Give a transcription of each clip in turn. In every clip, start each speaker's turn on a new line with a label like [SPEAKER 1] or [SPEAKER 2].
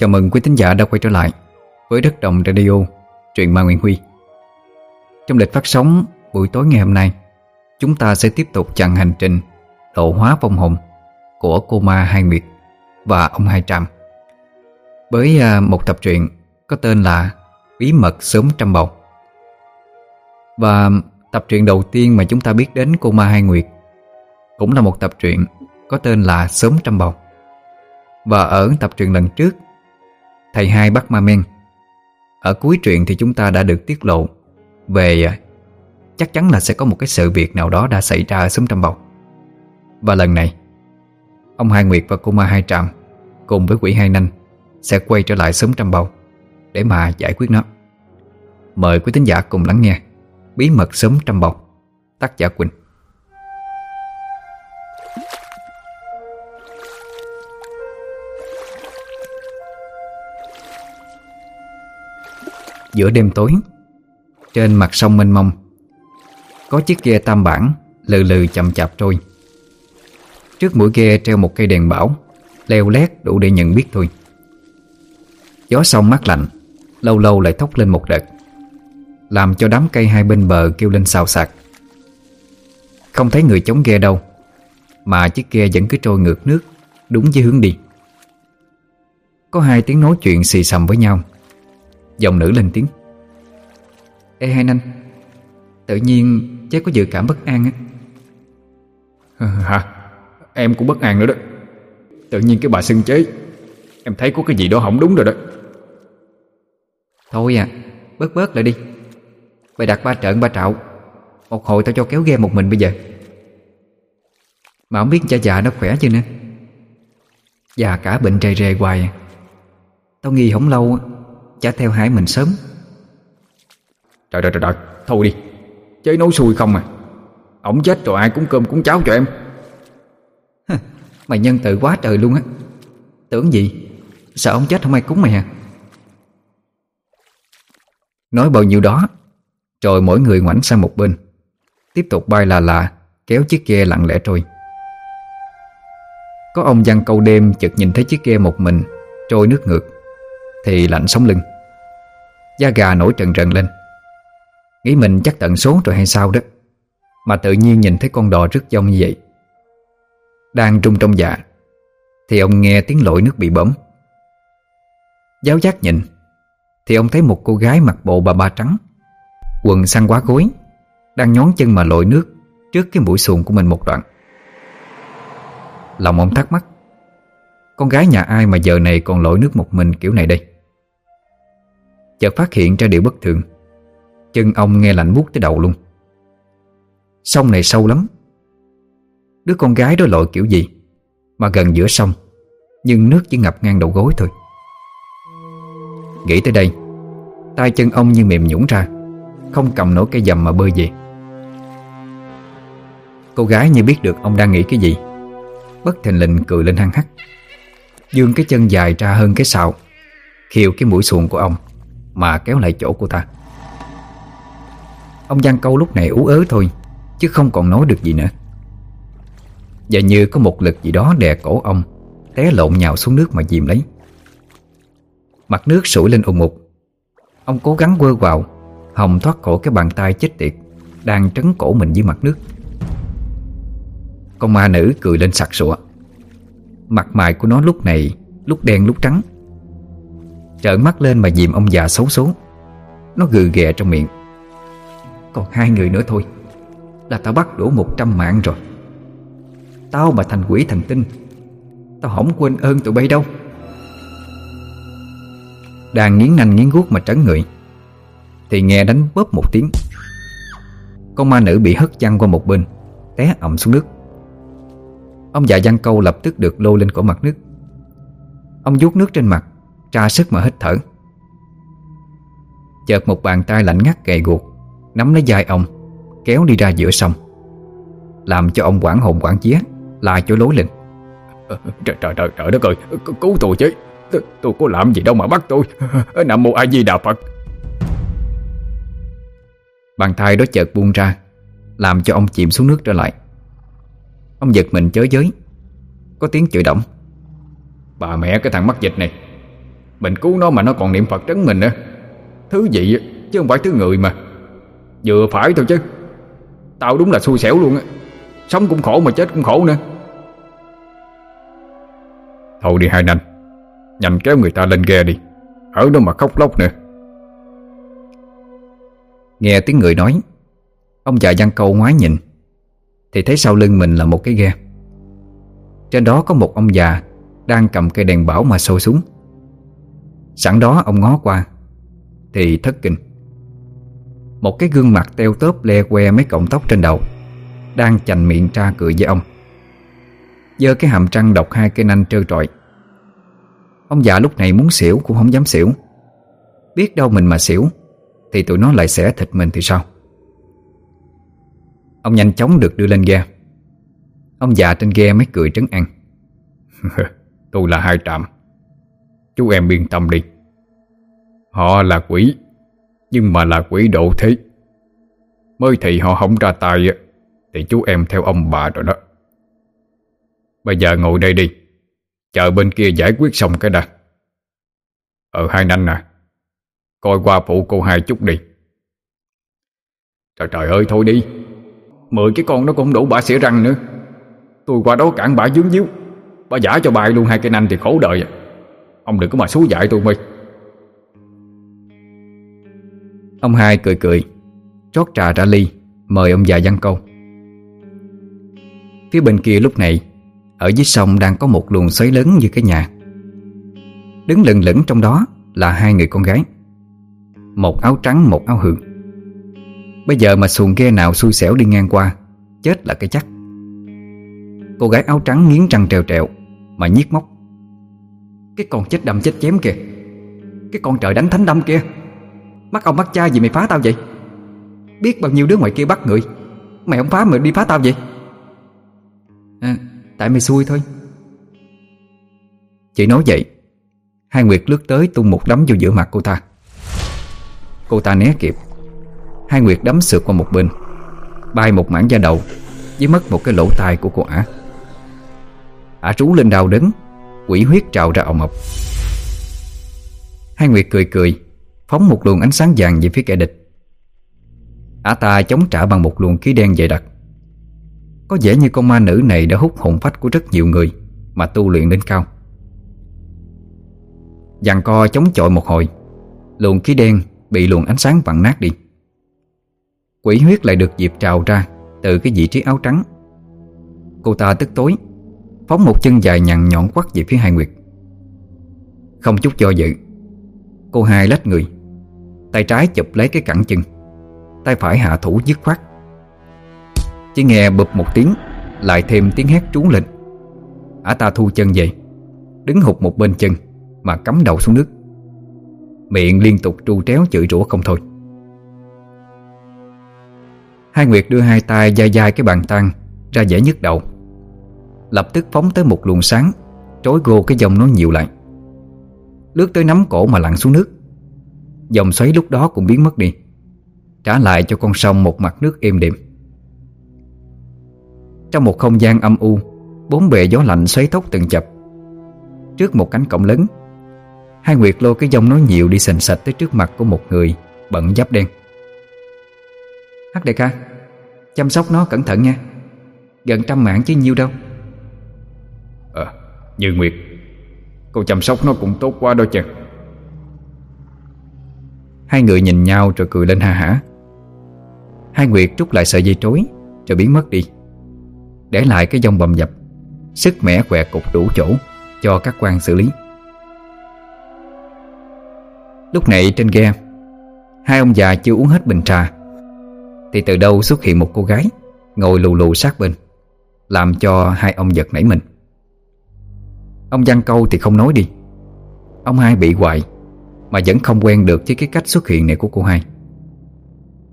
[SPEAKER 1] Chào mừng quý thính giả đã quay trở lại với Đất Đồng Radio, truyện ma Nguyễn Huy. Trong lịch phát sóng buổi tối ngày hôm nay, chúng ta sẽ tiếp tục chặng hành trình độ hóa vong hồn của cô ma Hai Nguyệt và ông Hai Trạm Với à, một tập truyện có tên là Bí mật sớm trăm bầu. Và tập truyện đầu tiên mà chúng ta biết đến cô ma Hai Nguyệt cũng là một tập truyện có tên là Sớm trăm bầu. Và ở tập truyện lần trước Thầy hai bắt ma men. Ở cuối truyện thì chúng ta đã được tiết lộ Về à, Chắc chắn là sẽ có một cái sự việc nào đó đã xảy ra ở xóm Trăm Bầu Và lần này, Ông Hai Nguyệt và cô Ma Hai Trạm Cùng với quỷ Hai Nanh Sẽ quay trở lại xóm Trăm Bầu Để mà giải quyết nó. Mời quý tín giả cùng lắng nghe Bí mật xóm Trăm Bầu Tác giả Quỳnh. Giữa đêm tối. Trên mặt sông mênh mông, Có chiếc ghe tam bản Lừ lừ chậm chạp trôi. Trước mũi ghe treo một cây đèn bảo, Leo lét đủ để nhận biết thôi. Gió sông mát lạnh, Lâu lâu lại thốc lên một đợt, Làm cho đám cây hai bên bờ kêu lên xào xạc. Không thấy người chống ghe đâu, Mà chiếc ghe vẫn cứ trôi ngược nước, Đúng với hướng đi. Có hai tiếng nói chuyện xì xầm với nhau. Giọng nữ lên tiếng. Ê hai nanh Tự nhiên chế có dự cảm bất an á.
[SPEAKER 2] Hả? Em cũng bất an nữa đó. Tự nhiên cái bà xưng chế. Em thấy có cái gì đó không đúng rồi đó.
[SPEAKER 1] Thôi à Bớt bớt lại đi. Bày đặt ba trận ba trạo. Một hồi tao cho kéo ghe một mình bây giờ. Mà không biết cha già nó khỏe chưa nè Già cả bệnh rề rề hoài. Tao nghi không lâu Chả theo hải mình sớm
[SPEAKER 2] Trời trời trời trời. Thôi đi. Chơi nấu xui không à. Ổng chết rồi ai cũng cơm cũng cháo cho em.
[SPEAKER 1] Mày nhân từ quá trời luôn á. Tưởng gì? Sợ ông chết không ai cúng mày à. Nói bao nhiêu đó, Rồi mỗi người ngoảnh sang một bên. Tiếp tục bay là là Kéo chiếc ghe lặng lẽ trôi. Có ông văn câu đêm chợt nhìn thấy chiếc ghe một mình, Trôi nước ngược, Thì lạnh sống lưng. Da gà nổi trần trần lên. Nghĩ mình chắc tận số rồi hay sao đó? Mà tự nhiên nhìn thấy con đò rất dông như vậy. Đang trung trong dạ Thì ông nghe tiếng lội nước bị bấm. Giáo giác nhìn, Thì ông thấy một cô gái mặc bộ bà ba trắng, Quần săn quá gối, Đang nhón chân mà lội nước Trước cái mũi xuồng của mình một đoạn. Lòng ông thắc mắc, Con gái nhà ai mà giờ này còn lội nước một mình kiểu này đây? Chợt phát hiện ra điều bất thường. Chân ông nghe lạnh buốt tới đầu luôn. Sông này sâu lắm, Đứa con gái đó lội kiểu gì Mà gần giữa sông, Nhưng nước chỉ ngập ngang đầu gối thôi. Nghĩ tới đây, tay chân ông như mềm nhũn ra, Không cầm nổi cây dầm mà bơi về. Cô gái như biết được ông đang nghĩ cái gì, Bất thình lình cười lên hăng hắc Dương cái chân dài ra hơn cái sào, Khiêu cái mũi xuồng của ông Mà kéo lại chỗ của ta. Ông Giang Câu lúc này ú ớ thôi, Chứ không còn nói được gì nữa. Và như có một lực gì đó đè cổ ông, Té lộn nhào xuống nước mà dìm lấy. Mặt nước sủi lên ùng ục. Ông cố gắng quơ vào Hồng thoát cổ cái bàn tay chết tiệt Đang trấn cổ mình dưới mặt nước. Con ma nữ cười lên sặc sụa. Mặt mày của nó lúc này Lúc đen lúc trắng. Trợn mắt lên mà dìm ông già xấu số Nó gừ ghè trong miệng. Còn hai người nữa thôi. Là tao bắt đủ một trăm mạng rồi. Tao mà thành quỷ thần tinh, Tao không quên ơn tụi bay đâu. Đang nghiến nanh nghiến guốc mà trấn người Thì nghe đánh bóp một tiếng. Con ma nữ bị hất văng qua một bên, Té ẩm xuống nước. Ông già văn câu lập tức được lô lên cổ mặt nước. Ông vuốt nước trên mặt, Tra sức mà hít thở. Chợt một bàn tay lạnh ngắt gầy guộc Nắm lấy vai ông Kéo đi ra giữa sông. Làm cho ông quảng hồn quảng chía Lại chỗ lối lên.
[SPEAKER 2] Trời trời trời trời đất ơi Cứu tôi chứ. Tôi, tôi có làm gì đâu mà bắt tôi. Nam mô A Di Đà Phật.
[SPEAKER 1] Bàn tay đó chợt buông ra Làm cho ông chìm xuống nước trở lại. Ông giật mình chới giới Có tiếng chửi động
[SPEAKER 2] Bà mẹ cái thằng mắc dịch này Mình cứu nó mà nó còn niệm Phật trấn mình nữa. Thứ gì chứ không phải thứ người mà Vừa phải thôi chứ. Tao đúng là xui xẻo luôn á. Sống cũng khổ mà chết cũng khổ nữa. Thôi đi hai nành Nhanh kéo người ta lên ghe đi. Ở đó mà khóc lóc nữa.
[SPEAKER 1] Nghe tiếng người nói, Ông già văn câu ngoái nhìn, Thì thấy sau lưng mình là một cái ghe. Trên đó có một ông già Đang cầm cây đèn bảo mà sôi xuống. Sẵn đó ông ngó qua, Thì thất kinh. Một cái gương mặt teo tóp le que mấy cọng tóc trên đầu, Đang chành miệng tra cười với ông. Dơ cái hàm trăng độc hai cây nanh trơ trọi. Ông già lúc này muốn xỉu cũng không dám xỉu. Biết đâu mình mà xỉu, Thì tụi nó lại xẻ thịt mình thì sao? Ông nhanh chóng được đưa lên ghe. Ông già trên ghe mới cười trấn an.
[SPEAKER 2] Tôi là hai trạm. Chú em yên tâm đi. Họ là quỷ. Nhưng mà là quỷ độ thế. Mới thì họ không ra tay Thì chú em theo ông bà rồi đó. Bây giờ ngồi đây đi, Chờ bên kia giải quyết xong cái đã. Ở hai nanh nè à, Coi qua phụ cô hai chút đi. Trời trời ơi, thôi đi. Mười cái con nó cũng đủ bà xỉa răng nữa. Tôi qua đó cản bả dướng díu. Bả giả cho bài luôn hai cái nanh thì khổ đời. Ông đừng có mà xú dại tôi mày.
[SPEAKER 1] Ông hai cười cười. Rót trà ra ly, Mời ông già văn câu. Phía bên kia lúc này, Ở dưới sông đang có một luồng xoáy lớn như cái nhà. Đứng lừng lững trong đó Là hai người con gái. Một áo trắng, một áo hường. Bây giờ mà xuồng ghe nào xui xẻo đi ngang qua, Chết là cái chắc. Cô gái áo trắng nghiến răng trèo trèo, Mà nhiếc móc. Cái con chết đâm chết chém kìa. Cái con trời đánh thánh đâm kia Mắt ông mắt cha gì mày phá tao vậy? Biết bao nhiêu đứa ngoài kia bắt người Mày không phá mà đi phá tao vậy? À, Tại mày xui thôi. Chị nói vậy Hai Nguyệt lướt tới tung một đấm vô giữa mặt cô ta. Cô ta né kịp. Hai Nguyệt đấm sượt qua một bên Bay một mảng da đầu Với mất một cái lỗ tai của cô ả. Ả trú lên đau đớn Quỷ huyết trào ra ọng ọc. Hai Nguyệt cười cười Phóng một luồng ánh sáng vàng về phía kẻ địch. Ả ta chống trả bằng một luồng khí đen dày đặc. Có vẻ như con ma nữ này đã hút hồn phách của rất nhiều người Mà tu luyện đến cao. Giằng co chống chọi một hồi, Luồng khí đen bị luồng ánh sáng vặn nát đi. Quỷ huyết lại được dịp trào ra Từ cái vị trí áo trắng. Cô ta tức tối, Phóng một chân dài nhằn nhọn quắt về phía hai Nguyệt. Không chút do dự, Cô hai lách người. Tay trái chụp lấy cái cẳng chân. Tay phải hạ thủ dứt khoát. Chỉ nghe bụp một tiếng, Lại thêm tiếng hét trú lên. Ả ta thu chân về, Đứng hụt một bên chân Mà cắm đầu xuống nước. Miệng liên tục tru tréo chửi rủa không thôi. Hai Nguyệt đưa hai tay dai dai cái bàn tang Ra dễ nhức đầu. Lập tức phóng tới một luồng sáng Trối gô cái dòng nó nhiều lại. Lướt tới nắm cổ mà lặn xuống nước. Dòng xoáy lúc đó cũng biến mất đi. Trả lại cho con sông một mặt nước êm đềm. Trong một không gian âm u, Bốn bề gió lạnh xoáy tốc từng chập. Trước một cánh cổng lớn, Hai Nguyệt lôi cái dòng nói nhiều đi sành sạch tới trước mặt của một người Bận giáp đen. Hắc đại ca, Chăm sóc nó cẩn thận nha. Gần trăm mạng chứ nhiêu đâu.
[SPEAKER 2] Ờ Như Nguyệt, Cô chăm sóc nó cũng tốt quá đâu chứ
[SPEAKER 1] Hai người nhìn nhau rồi cười lên ha hả. Hai Nguyệt trút lại sợi dây trối, Rồi biến mất đi. Để lại cái dông bầm dập, Sức mẻ quẹ cục đủ chỗ Cho các quan xử lý. Lúc này trên ghe, Hai ông già chưa uống hết bình trà, Thì từ đâu xuất hiện một cô gái Ngồi lù lù sát bên, Làm cho hai ông giật nảy mình. Ông Văn Câu thì không nói đi. Ông hai bị hoài. Mà vẫn không quen được với cái cách xuất hiện này của cô hai.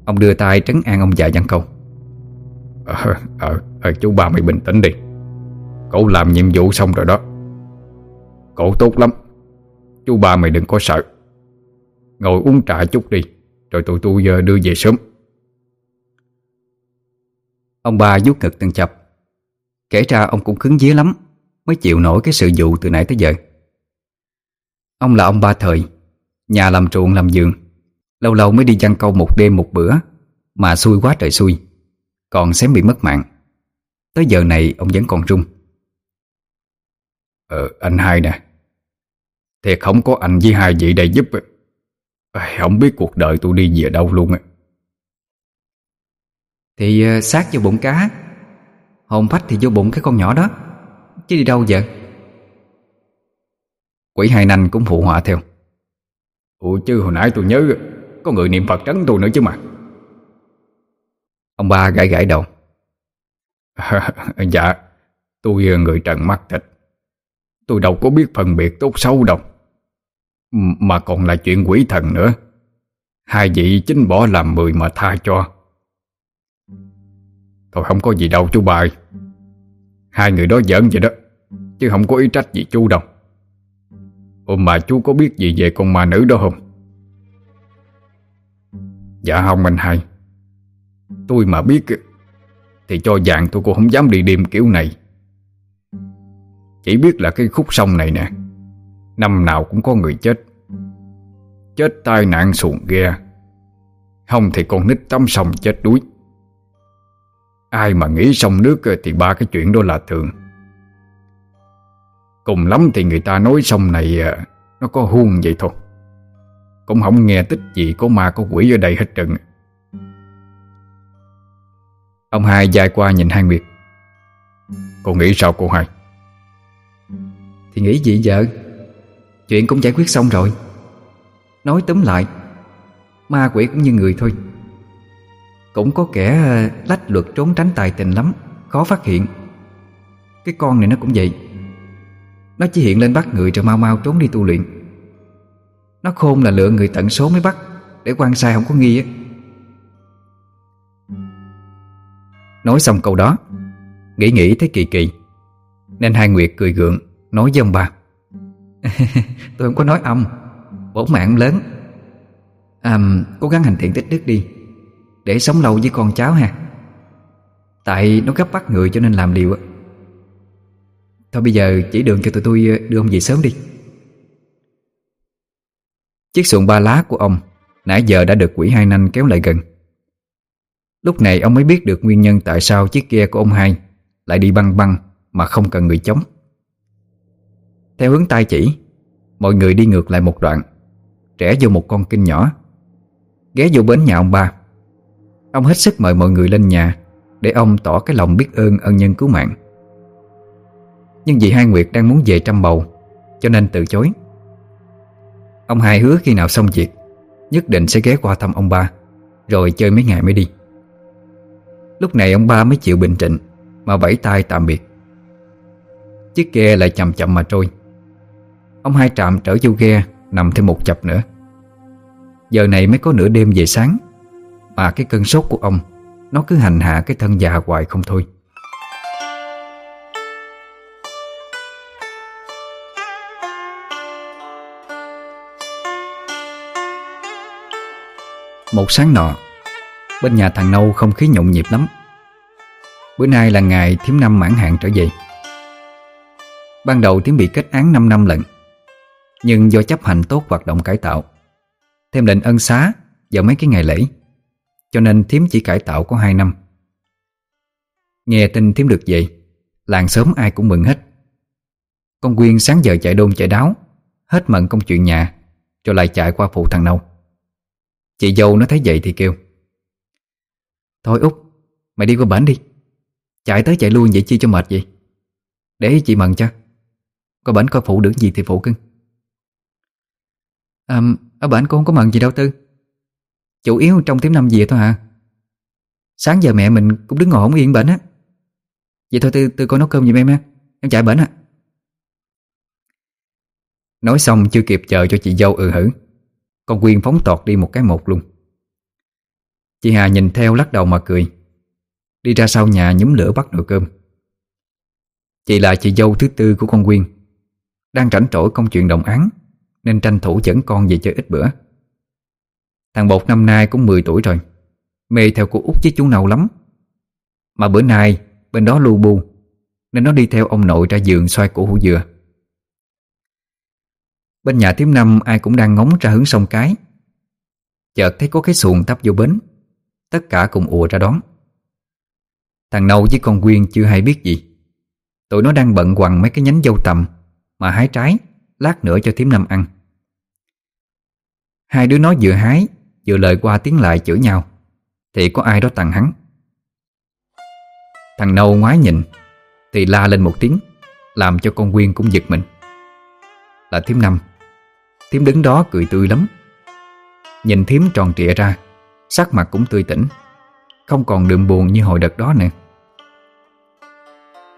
[SPEAKER 1] Ông đưa tay trấn an ông già Văn Câu
[SPEAKER 2] ờ, ờ, ờ, ờ chú ba mày bình tĩnh đi. Cậu làm nhiệm vụ xong rồi đó. Cậu tốt lắm. Chú ba mày đừng có sợ. Ngồi uống trà chút đi Rồi tụi tôi giờ đưa về sớm.
[SPEAKER 1] Ông ba vuốt ngực từng chập. Kể ra ông cũng cứng dế lắm Mới chịu nổi cái sự vụ từ nãy tới giờ. Ông là ông ba thời Nhà làm ruộng làm giường Lâu lâu mới đi chăn câu một đêm một bữa Mà xui quá trời xui. Còn xém bị mất mạng. Tới giờ này ông vẫn còn run.
[SPEAKER 2] Ờ anh hai nè. Thiệt không có anh với hai vị đây giúp. Không biết cuộc đời tôi đi về đâu luôn á.
[SPEAKER 1] Thì sát vô bụng cá. Hồn phách thì vô bụng cái con nhỏ đó. Chứ đi đâu vậy Quỷ hai nanh cũng phụ họa theo
[SPEAKER 2] Ủa chứ hồi nãy tôi nhớ Có người niệm Phật trấn tôi nữa chứ mà.
[SPEAKER 1] Ông ba gãi gãi đầu.
[SPEAKER 2] Dạ Tôi người trần mắt thịt. Tôi đâu có biết phân biệt tốt xấu đâu. Mà còn là chuyện quỷ thần nữa. Hai vị chính bỏ làm mười mà tha cho. Thôi không có gì đâu chú bài. Hai người đó giỡn vậy đó Chứ không có ý trách gì chú đâu Ông mà chú có biết gì về con ma nữ đó không? Dạ không anh hai. Tôi mà biết Thì cho dạng tôi cũng không dám đi đêm kiểu này. Chỉ biết là cái khúc sông này nè, Năm nào cũng có người chết. Chết tai nạn xuồng ghe, Không thì con nít tắm sông chết đuối. Ai mà nghĩ sông nước thì ba cái chuyện đó là thường. Cùng lắm thì người ta nói sông này à, Nó có huông vậy thôi. Cũng không nghe tích gì có ma có quỷ ở đây hết trơn.
[SPEAKER 1] Ông hai dài qua nhìn hai Nguyệt.
[SPEAKER 2] Cô nghĩ sao cô hai?
[SPEAKER 1] Thì nghĩ gì vợ? Chuyện cũng giải quyết xong rồi. Nói tóm lại, Ma quỷ cũng như người thôi. Cũng có kẻ à, lách luật trốn tránh tài tình lắm, Khó phát hiện. Cái con này nó cũng vậy nó chỉ hiện lên bắt người rồi mau mau trốn đi tu luyện. Nó khôn là lựa người tận số mới bắt Để quan sai không có nghi á. Nói xong câu đó Nghĩ nghĩ thấy kỳ kỳ Nên hai Nguyệt cười gượng Nói với ông bà. Tôi không có nói ông Bổ mạng lớn. À, Cố gắng hành thiện tích đức đi Để sống lâu với con cháu ha. Tại nó gấp bắt người cho nên làm điều á. Thôi bây giờ chỉ đường cho tụi tôi ờ, đưa ông về sớm đi. Chiếc xuồng ba lá của ông Nãy giờ đã được quỷ hai nanh kéo lại gần. Lúc này ông mới biết được nguyên nhân tại sao chiếc ghe của ông hai Lại đi băng băng mà không cần người chống. Theo hướng tay chỉ, Mọi người đi ngược lại một đoạn Trẻ vô một con kinh nhỏ, Ghé vô bến nhà ông ba. Ông hết sức mời mọi người lên nhà Để ông tỏ cái lòng biết ơn ân nhân cứu mạng nhưng vì hai Nguyệt đang muốn về trăm bầu, Cho nên từ chối. Ông hai hứa khi nào xong việc, Nhất định sẽ ghé qua thăm ông ba, Rồi chơi mấy ngày mới đi. Lúc này ông ba mới chịu bình tĩnh, Mà vẫy tay tạm biệt. Chiếc ghe lại chậm chậm mà trôi. Ông hai trạm trở vô ghe, Nằm thêm một chập nữa. Giờ này mới có nửa đêm về sáng, Mà cái cơn sốt của ông, Nó cứ hành hạ cái thân già hoài không thôi. Một sáng nọ, Bên nhà thằng Nâu không khí nhộn nhịp lắm. Bữa nay là ngày thiếm năm mãn hạn trở về. Ban đầu thiếm bị kết án 5 năm lần Nhưng do chấp hành tốt hoạt động cải tạo, Thêm lệnh ân xá vào mấy cái ngày lễ, Cho nên thiếm chỉ cải tạo có 2 năm. Nghe tin thiếm được về, Làng sớm ai cũng mừng hết. Con Quyên sáng giờ chạy đôn chạy đáo, Hết mận công chuyện nhà, Cho lại chạy qua phụ thằng Nâu. Chị dâu nó thấy vậy thì kêu Thôi Út Mày đi qua bển đi. Chạy tới chạy lui vậy chi cho mệt vậy? Để chị mần cho. Có bển coi phụ được gì thì phụ cưng. À Ở bển cô không có mần gì đâu Tư. Chủ yếu trong tiếng năm về thôi hả? Sáng giờ mẹ mình cũng đứng ngồi không yên bển á. Vậy thôi Tư, Tư coi nấu cơm giùm em ha Em chạy bển á Nói xong chưa kịp chờ cho chị dâu ừ hử con Quyên phóng tọt đi một cái một luôn. Chị Hà nhìn theo lắc đầu mà cười. Đi ra sau nhà nhúm lửa bắt nồi cơm. Chị là chị dâu thứ tư của con Quyên. Đang rảnh rỗi công chuyện đồng án, Nên tranh thủ dẫn con về chơi ít bữa. Thằng Bột năm nay cũng 10 tuổi rồi, Mê theo cô út với chú Nâu lắm. Mà bữa nay bên đó lu bu, Nên nó đi theo ông nội ra giường xoay cổ hủ dừa. Bên nhà thím năm ai cũng đang ngóng ra hướng sông cái. Chợt thấy có cái xuồng tấp vô bến. Tất cả cùng ùa ra đón. Thằng Nâu với con Quyên chưa hay biết gì. Tụi nó đang bận quằn mấy cái nhánh dâu tầm Mà hái trái, Lát nữa cho thím năm ăn. Hai đứa nó vừa hái, Vừa lời qua tiếng lại chửi nhau. Thì có ai đó tặng hắn. Thằng Nâu ngoái nhìn, Thì la lên một tiếng, Làm cho con Quyên cũng giật mình. Là thím năm. Thiếm đứng đó cười tươi lắm. Nhìn Thiếm tròn trịa ra, Sắc mặt cũng tươi tỉnh. Không còn đượm buồn như hồi đợt đó nữa.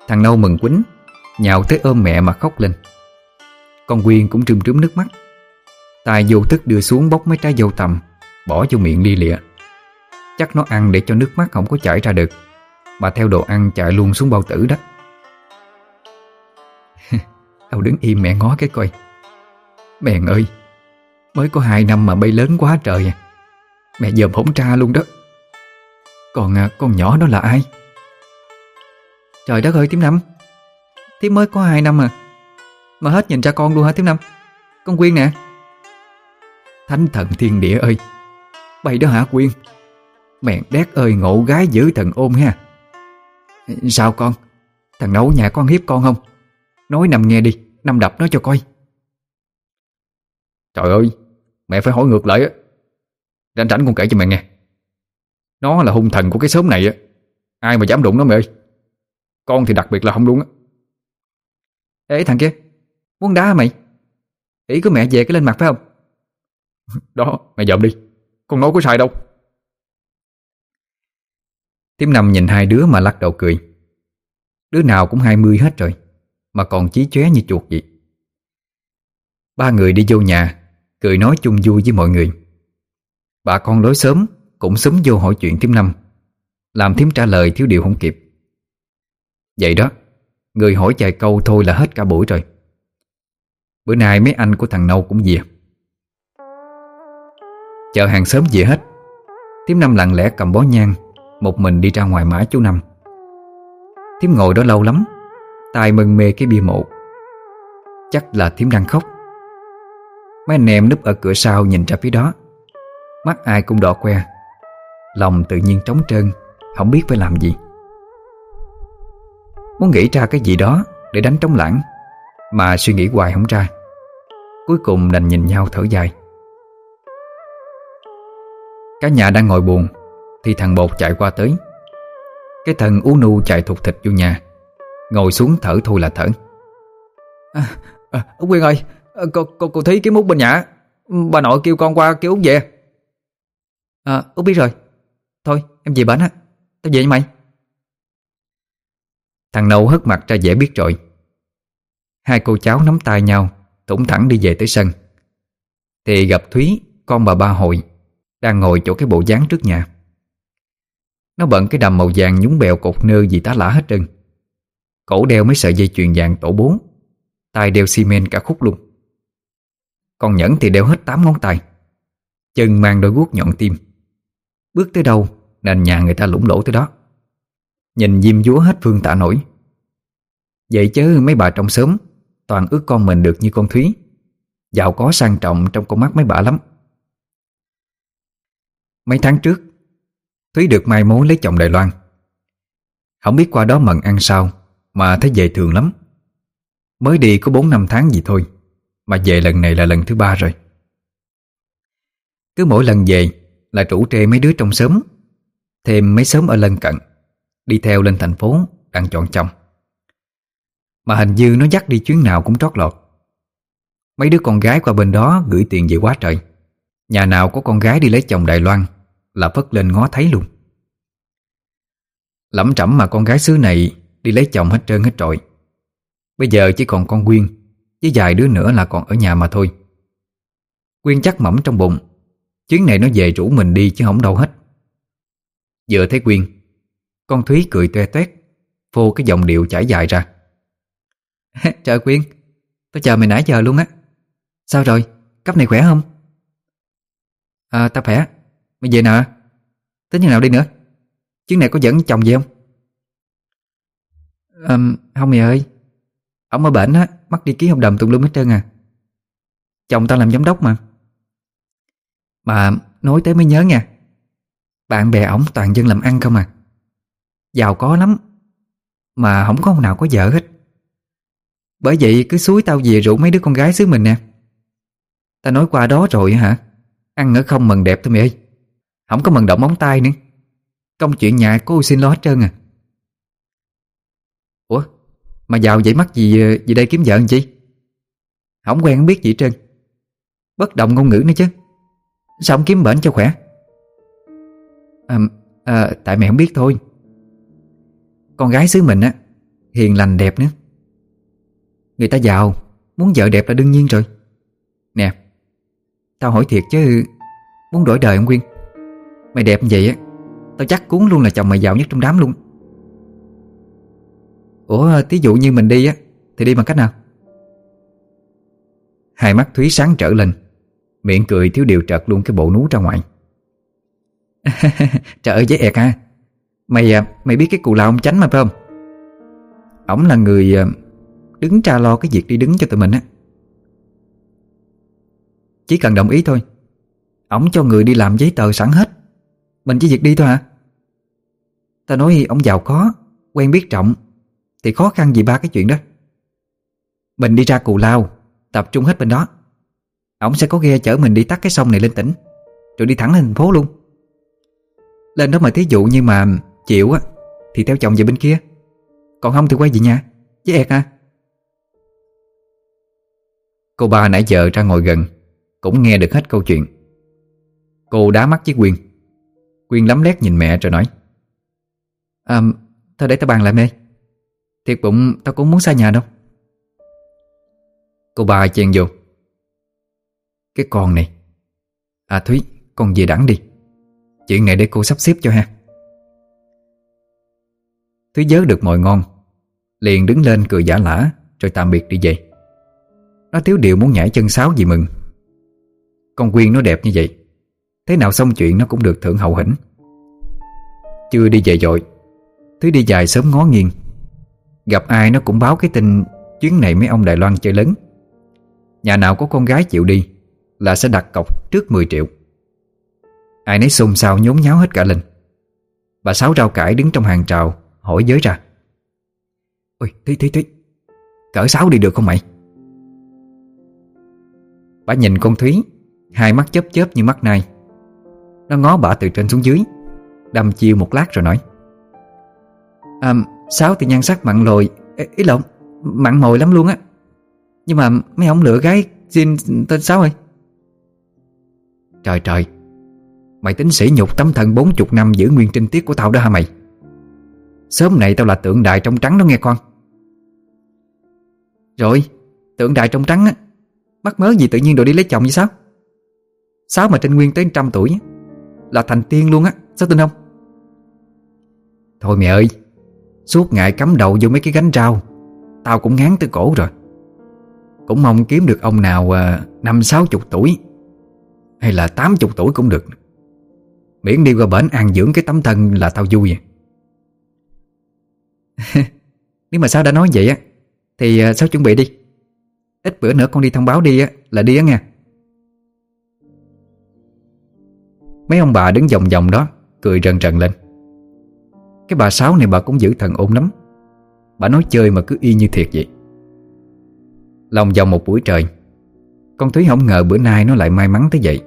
[SPEAKER 1] Thằng Nâu mừng quýnh, Nhào tới ôm mẹ mà khóc lên. Con Quyên cũng trưng trướm nước mắt. Tài vô thức đưa xuống bóc mấy trái dâu tầm Bỏ vô miệng ly lịa. Chắc nó ăn để cho nước mắt không có chảy ra được. Mà theo đồ ăn chạy luôn xuống bao tử đó. Đâu đứng im mẹ ngó cái coi. Mẹ ơi Mới có hai năm mà bay lớn quá trời à. Mẹ dòm hổng tra luôn đó. Còn à, con nhỏ đó là ai? Trời đất ơi Tiếm năm. Tiếm mới có hai năm à. Mà hết nhìn ra con luôn hả Tiếm năm? Con Quyên nè. Thánh thần thiên địa ơi. Bay đó hả Quyên? Mẹn đét ơi ngộ gái giữ thần ôm ha. Sao con? Thằng nấu nhà con hiếp con không? Nói nằm nghe đi Nằm đập nó cho coi.
[SPEAKER 2] Trời ơi, Mẹ phải hỏi ngược lại á. Rảnh rảnh con kể cho mẹ nghe. Nó là hung thần của cái xóm này á. Ai mà dám đụng nó mẹ ơi. Con thì đặc biệt là không luôn á.
[SPEAKER 1] Ê, thằng kia, Muốn đá hả mày? Ý của mẹ về cái lên mặt phải không?
[SPEAKER 2] Đó, mẹ dậm đi. Con nói có sai đâu.
[SPEAKER 1] Tiếm nằm nhìn hai đứa mà lắc đầu cười. Đứa nào cũng hai mươi hết rồi, Mà còn chí chóe như chuột vậy. Ba người đi vô nhà Cười nói chung vui với mọi người. Bà con lối sớm Cũng súng vô hỏi chuyện tím năm. Làm thím trả lời thiếu điều không kịp. Vậy đó, Người hỏi vài câu thôi là hết cả buổi rồi. Bữa nay mấy anh của thằng Nâu cũng về. Chờ hàng sớm về hết. Thím Năm lặng lẽ cầm bó nhang, Một mình đi ra ngoài mã chú Năm. Thím ngồi đó lâu lắm tay mừng mê cái bia mộ. Chắc là thím đang khóc. Mấy anh em núp ở cửa sau nhìn ra phía đó. Mắt ai cũng đỏ que. Lòng tự nhiên trống trơn Không biết phải làm gì. Muốn nghĩ ra cái gì đó Để đánh trống lãng Mà suy nghĩ hoài không ra. Cuối cùng đành nhìn nhau thở dài. Cả nhà đang ngồi buồn Thì thằng bột chạy qua tới. Cái thần ú nu chạy thục thịt vô nhà Ngồi xuống thở thôi là thở.
[SPEAKER 3] À, à, Quyên ơi Cô, cô, cô thấy cái mút bên nhà ừ, Bà nội kêu con qua kêu Út về.
[SPEAKER 1] À Út biết rồi. Thôi em về bển á. Tao về với mày. Thằng Nâu hất mặt ra dễ biết rồi. Hai cô cháu nắm tay nhau Tủng thẳng đi về tới sân. Thì gặp Thúy Con bà ba hội Đang ngồi chỗ cái bộ dáng trước nhà. Nó bận cái đầm màu vàng nhúng bèo cột nơ gì tá lả hết trơn. Cổ đeo mấy sợi dây chuyền vàng tổ bố tay đeo xi men cả khúc luôn. Còn Nhẫn thì đeo hết 8 ngón tay. Chân mang đôi guốc nhọn tim. Bước tới đâu, Nền nhà người ta lũng lỗ tới đó. Nhìn diêm dúa hết phương tạ nổi. Vậy chứ mấy bà trong xóm Toàn ước con mình được như con Thúy. Giàu có sang trọng trong con mắt mấy bà lắm. Mấy tháng trước, Thúy được mai mối lấy chồng Đài Loan. Không biết qua đó mần ăn sao, Mà thấy về thường lắm. Mới đi có 4 năm tháng gì thôi. Mà về lần này là lần thứ ba rồi. Cứ mỗi lần về Là rủ trê mấy đứa trong xóm, Thêm mấy xóm ở lân cận, Đi theo lên thành phố Đang chọn chồng. Mà hình như nó dắt đi chuyến nào cũng trót lọt. Mấy đứa con gái qua bên đó Gửi tiền về quá trời. Nhà nào có con gái đi lấy chồng Đài Loan Là phất lên ngó thấy luôn. Lẩm trẩm mà con gái xứ này Đi lấy chồng hết trơn hết trọi. Bây giờ chỉ còn con Quyên. Với vài đứa nữa là còn ở nhà mà thôi. Quyên chắc mẩm trong bụng Chuyến này nó về rủ mình đi chứ không đâu hết. Vừa thấy Quyên Con Thúy cười toe toét Phô cái giọng điệu chảy dài ra. Trời Quyên Tao chờ mày nãy giờ luôn á. Sao rồi, cấp này khỏe không? À tao khỏe. Mày về nè. Tính như nào đi nữa? Chuyến này có dẫn chồng gì không? À, không mày ơi. Ông ở bệnh á. Mắc đi ký hợp đồng tùm lum hết trơn à.
[SPEAKER 3] Chồng tao làm giám đốc mà. Mà nói tới mới nhớ nha. Bạn bè ổng toàn dân làm ăn không à. Giàu có lắm, Mà không có ông nào có vợ hết. Bởi vậy cứ suối tao về rủ mấy đứa con gái xứ mình nè. Tao nói qua đó rồi hả? Ăn ở không mần đẹp thôi mày ơi. Không có mần động móng tay nữa. Công chuyện nhà cô xin lo hết trơn à. Mà giàu vậy mắc gì ờ, gì đây kiếm vợ làm chi? Không quen không biết gì trơn. Bất động ngôn ngữ nữa chứ. Sao không kiếm bệnh cho khỏe? À, à, Tại mẹ không biết thôi. Con gái xứ mình á Hiền lành đẹp nữa. Người ta giàu Muốn vợ đẹp là đương nhiên rồi. Nè Tao hỏi thiệt chứ Muốn đổi đời không Quyên? Mày đẹp như vậy á Tao chắc cuốn luôn là chồng mày giàu nhất trong đám luôn. Ủa thí dụ như mình đi á Thì đi bằng cách nào? Hai mắt Thúy sáng trở lên Miệng cười thiếu điều trật luôn cái bộ nú ra ngoài. Trời ơi với ẹt ha. Mày à, mày biết cái cụ là ông chánh mà phải không? Ổng là người à, Đứng tra lo cái việc đi đứng cho tụi mình á. Chỉ cần đồng ý thôi. Ổng cho người đi làm giấy tờ sẵn hết. Mình chỉ việc đi thôi hả? Ta nói ông giàu có Quen biết trọng thì khó khăn gì ba cái chuyện đó. Mình đi ra cù lao, Tập trung hết bên đó. Ông sẽ có ghe chở mình đi tắt cái sông này lên tỉnh, Rồi đi thẳng lên thành phố luôn. Lên đó mà thí dụ như mà Chịu á, Thì theo chồng về bên kia. Còn không thì quay về nhà Chứ ẹt à. Cô ba nãy giờ ra ngồi gần, Cũng nghe được hết câu chuyện. Cô đá mắt với Quyên. Quyên lắm lét nhìn mẹ rồi nói À Thôi để tao bàn lại mê. Thiệt bụng tao cũng muốn xa nhà đâu. Cô ba chen vô. Cái con này. À Thúy, con về đẳng đi. Chuyện này để cô sắp xếp cho ha. Thúy nhớ được mọi ngon. Liền đứng lên cười giả lả, Rồi tạm biệt đi về. Nó thiếu điều muốn nhảy chân sáo gì mừng. Con Quyên nó đẹp như vậy. Thế nào xong chuyện nó cũng được thưởng hậu hĩnh. Chưa đi về dội, Thúy đi dài sớm ngó nghiêng. Gặp ai nó cũng báo cái tin Chuyến này mấy ông Đài Loan chơi lớn. Nhà nào có con gái chịu đi Là sẽ đặt cọc trước 10 triệu. Ai nấy xôn xao nhốn nháo hết cả lên. Bà Sáu rau cải đứng trong hàng trào, Hỏi giới ra. Ôi Thúy Thúy Thúy Cỡ Sáu đi được không mày? Bà nhìn con Thúy, Hai mắt chớp chớp như mắt nai. Nó ngó bà từ trên xuống dưới, Đâm chiêu một lát rồi nói. À Sáu thì nhan sắc mặn lồi. Ý lộn Mặn mồi lắm luôn á. Nhưng mà mấy ông lựa gái xin tên Sáu ơi. Trời trời, Mày tính sỉ nhục tấm thân bốn chục năm giữ nguyên trinh tiết của tao đó hả mày? Sớm này tao là tượng đại trong trắng đó nghe con. Rồi, Tượng đại trong trắng á, Mắc mớ gì tự nhiên đồ đi lấy chồng vậy sao Sáu mà trên nguyên tới trăm tuổi Là thành tiên luôn á. Sao tin không? Thôi mẹ ơi Suốt ngày cắm đầu vô mấy cái gánh rau Tao cũng ngán tới cổ rồi. Cũng mong kiếm được ông nào à, Năm sáu chục tuổi. Hay là tám chục tuổi cũng được. Miễn đi qua bển ăn dưỡng cái tấm thân là tao vui à. Nếu mà sao đã nói vậy á, Thì à, sao chuẩn bị đi. Ít bữa nữa con đi thông báo đi á, Là đi á nha Mấy ông bà đứng vòng vòng đó, Cười rần rần lên. Cái bà Sáu này bà cũng giữ thần ôn lắm. Bà nói chơi mà cứ y như thiệt vậy. Lòng vòng một buổi trời, Con Thúy không ngờ bữa nay nó lại may mắn tới vậy.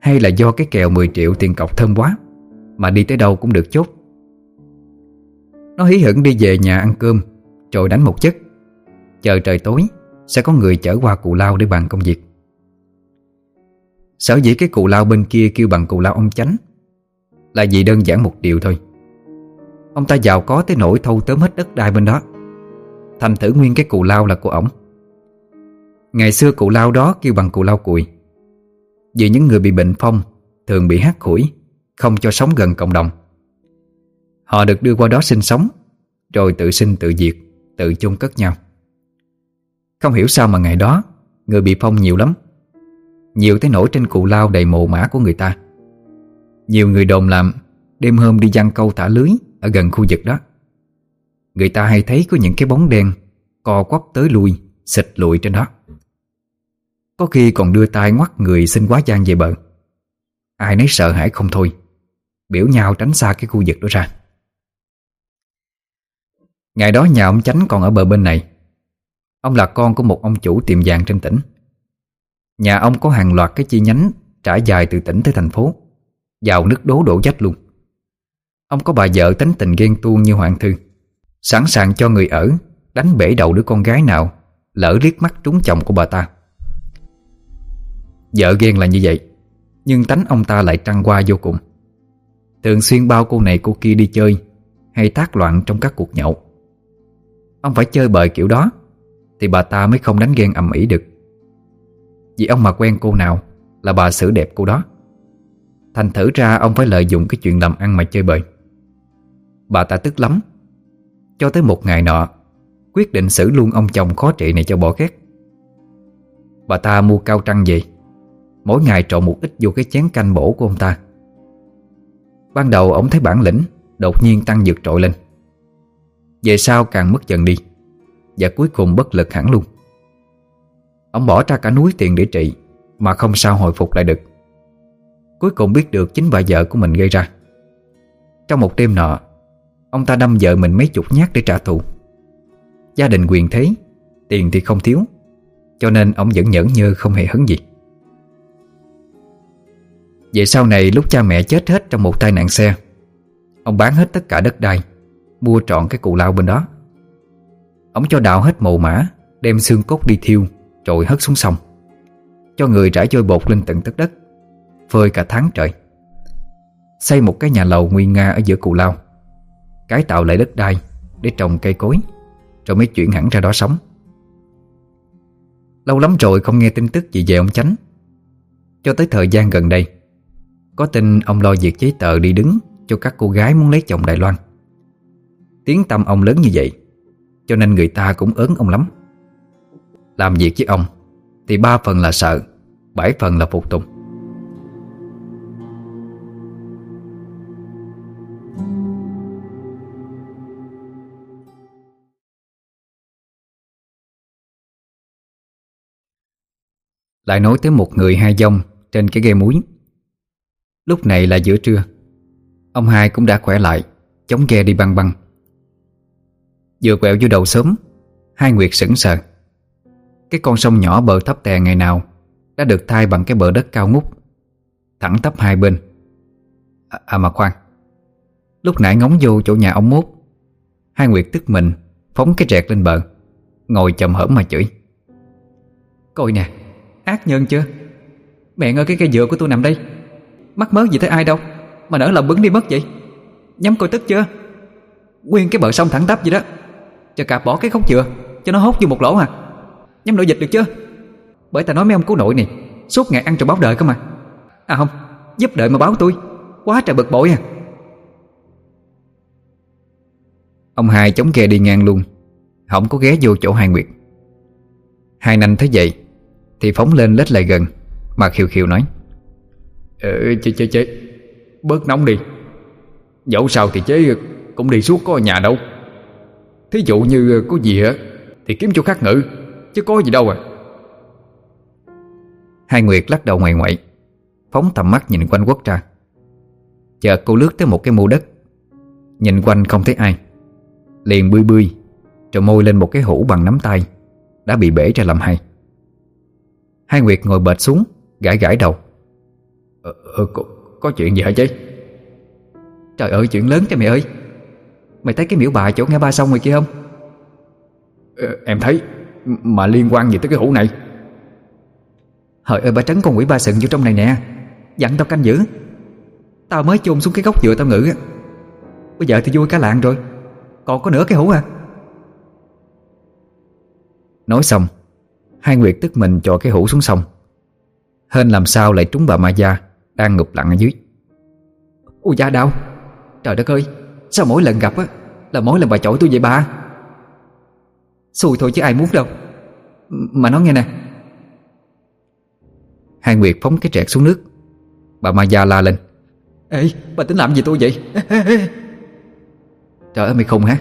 [SPEAKER 3] Hay là do cái kèo 10 triệu tiền cọc thơm quá, Mà đi tới đâu cũng được chốt. Nó hí hửng đi về nhà ăn cơm Rồi đánh một chất. Chờ trời tối, Sẽ có người chở qua cụ lao để bàn công việc. Sở dĩ cái cụ lao bên kia kêu bằng cụ lao ông chánh Là vì đơn giản một điều thôi. Ông ta giàu có tới nỗi thâu tóm hết đất đai bên đó. Thành thử nguyên cái cụ lao là của ổng. Ngày xưa cụ lao đó kêu bằng cụ lao cùi. Vì những người bị bệnh phong, Thường bị hát khủi, Không cho sống gần cộng đồng. Họ được đưa qua đó sinh sống, Rồi tự sinh tự diệt, Tự chung cất nhau. Không hiểu sao mà ngày đó, Người bị phong nhiều lắm. Nhiều tới nỗi trên cụ lao đầy mồ mã của người ta. Nhiều người đồn làm Đêm hôm đi giăng câu thả lưới Ở gần khu vực đó. Người ta hay thấy có những cái bóng đen Co quắp tới lui, Xịt lụi trên đó. Có khi còn đưa tay ngoắt người xin quá gian về bờ. Ai nấy sợ hãi không thôi, Biểu nhau tránh xa cái khu vực đó ra. Ngày đó nhà ông Chánh còn ở bờ bên này. Ông là con của một ông chủ tiệm vàng trên tỉnh. Nhà ông có hàng loạt cái chi nhánh Trải dài từ tỉnh tới thành phố Giàu nước đố đổ dách luôn. Ông có bà vợ tính tình ghen tuông như Hoàng Thư. Sẵn sàng cho người ở, Đánh bể đầu đứa con gái nào, Lỡ liếc mắt trúng chồng của bà ta. Vợ ghen là như vậy, Nhưng tánh ông ta lại trăng qua vô cùng. Thường xuyên bao cô này cô kia đi chơi, Hay tác loạn trong các cuộc nhậu. Ông phải chơi bời kiểu đó, Thì bà ta mới không đánh ghen ầm ĩ được. Vì ông mà quen cô nào, Là bà xử đẹp cô đó. Thành thử ra ông phải lợi dụng cái chuyện làm ăn mà chơi bời. Bà ta tức lắm. Cho tới một ngày nọ, Quyết định xử luôn ông chồng khó trị này cho bỏ ghét. Bà ta mua cao trăng về, Mỗi ngày trộn một ít vô cái chén canh bổ của ông ta. Ban đầu ông thấy bản lĩnh, Đột nhiên tăng vượt trội lên. Về sau càng mất dần đi, Và cuối cùng bất lực hẳn luôn. Ông bỏ ra cả núi tiền để trị, Mà không sao hồi phục lại được. Cuối cùng biết được chính bà vợ của mình gây ra. Trong một đêm nọ Ông ta đâm vợ mình mấy chục nhát để trả thù. Gia đình quyền thế, Tiền thì không thiếu, Cho nên ông vẫn nhẫn nhơ không hề hấn gì. Vậy sau này, lúc cha mẹ chết hết trong một tai nạn xe, Ông bán hết tất cả đất đai, Mua trọn cái cụ lao bên đó. Ông cho đào hết mồ mã, Đem xương cốt đi thiêu Rồi hất xuống sông. Cho người trải trôi bột lên tận tất đất, Phơi cả tháng trời. Xây một cái nhà lầu nguyên nga ở giữa cụ lao cái tạo lại đất đai Để trồng cây cối, Rồi mới chuyển hẳn ra đó sống. Lâu lắm rồi không nghe tin tức gì về ông Chánh. Cho tới thời gian gần đây, Có tin ông lo việc giấy tờ đi đứng Cho các cô gái muốn lấy chồng Đài Loan. Tiếng tâm ông lớn như vậy, Cho nên người ta cũng ớn ông lắm. Làm việc với ông Thì ba phần là sợ, Bảy phần là phục tùng. Lại nói tới một người hai dông Trên cái ghe muối. Lúc này là giữa trưa. Ông hai cũng đã khỏe lại Chống ghe đi băng băng. Vừa quẹo vô đầu sớm Hai Nguyệt sững sờ. Cái con sông nhỏ bờ thấp tè ngày nào Đã được thay bằng cái bờ đất cao ngút Thẳng tắp hai bên. À, à mà khoan. Lúc nãy ngóng vô chỗ nhà ông mốt Hai Nguyệt tức mình Phóng cái rẹt lên bờ Ngồi chầm hởm mà chửi. Coi nè Ác nhân chưa? Mẹ ơi cái cây dừa của tôi nằm đây. Mắc mớ gì tới ai đâu, Mà nỡ lòng bứng đi mất vậy? Nhắm coi tức chưa? Nguyên cái bờ sông thẳng tắp vậy đó. Cho cạp bỏ cái khóc chừa Cho nó hốt vô một lỗ à. Nhắm nội dịch được chưa? Bởi ta nói mấy ông cứu nội này, Suốt ngày ăn trò báo đời cơ mà. À không, Giúp đợi mà báo tôi. Quá trời bực bội à. Ông hai chống ghe đi ngang luôn. Không có ghé vô chỗ hai Nguyệt. Hai nanh thấy vậy thì phóng lên lết lại gần Mà khiêu khiêu nói.
[SPEAKER 2] Ờ, chế chế chế Bớt nóng đi. Dẫu sao thì chế cũng đi suốt có ở nhà đâu. Thí dụ như có gì á Thì kiếm chỗ khác ngự Chứ có gì đâu à.
[SPEAKER 3] Hai Nguyệt lắc đầu ngoài ngoại Phóng tầm mắt nhìn quanh quất ra Chợt cô lướt tới một cái mô đất. Nhìn quanh không thấy ai. Liền bươi bươi Rồi môi lên một cái hũ bằng nắm tay Đã bị bể ra làm hai Hai Nguyệt ngồi bệt xuống Gãi gãi đầu.
[SPEAKER 2] Ờ, ờ, có, có chuyện gì hả chế
[SPEAKER 3] Trời ơi chuyện lớn cho mẹ ơi. Mày thấy cái miễu bà chỗ nghe ba sông ngoài kia không?
[SPEAKER 2] Ờ, Em thấy Mà liên quan gì tới cái hũ này?
[SPEAKER 3] Hỡi ơi bà trấn con quỷ ba sừng vô trong này nè. Dặn tao canh giữ. Tao mới chôn xuống cái gốc dừa tao ngự Bây giờ thì vui cả làng rồi. Còn có nửa cái hũ à. Nói xong Hai Nguyệt tức mình cho cái hũ xuống sông. Hên làm sao lại trúng bà Ma Gia Đang ngụp lặng ở dưới. Ôi da đau. Trời đất ơi Sao mỗi lần gặp á Là mỗi lần bà chổi tôi vậy bà? Xui thôi chứ ai muốn đâu. Mà nói nghe nè. Hai Nguyệt phóng cái trẹt xuống nước. Bà Ma Gia la lên. Ê bà tính làm gì tôi vậy? Trời ơi mày khùng hả?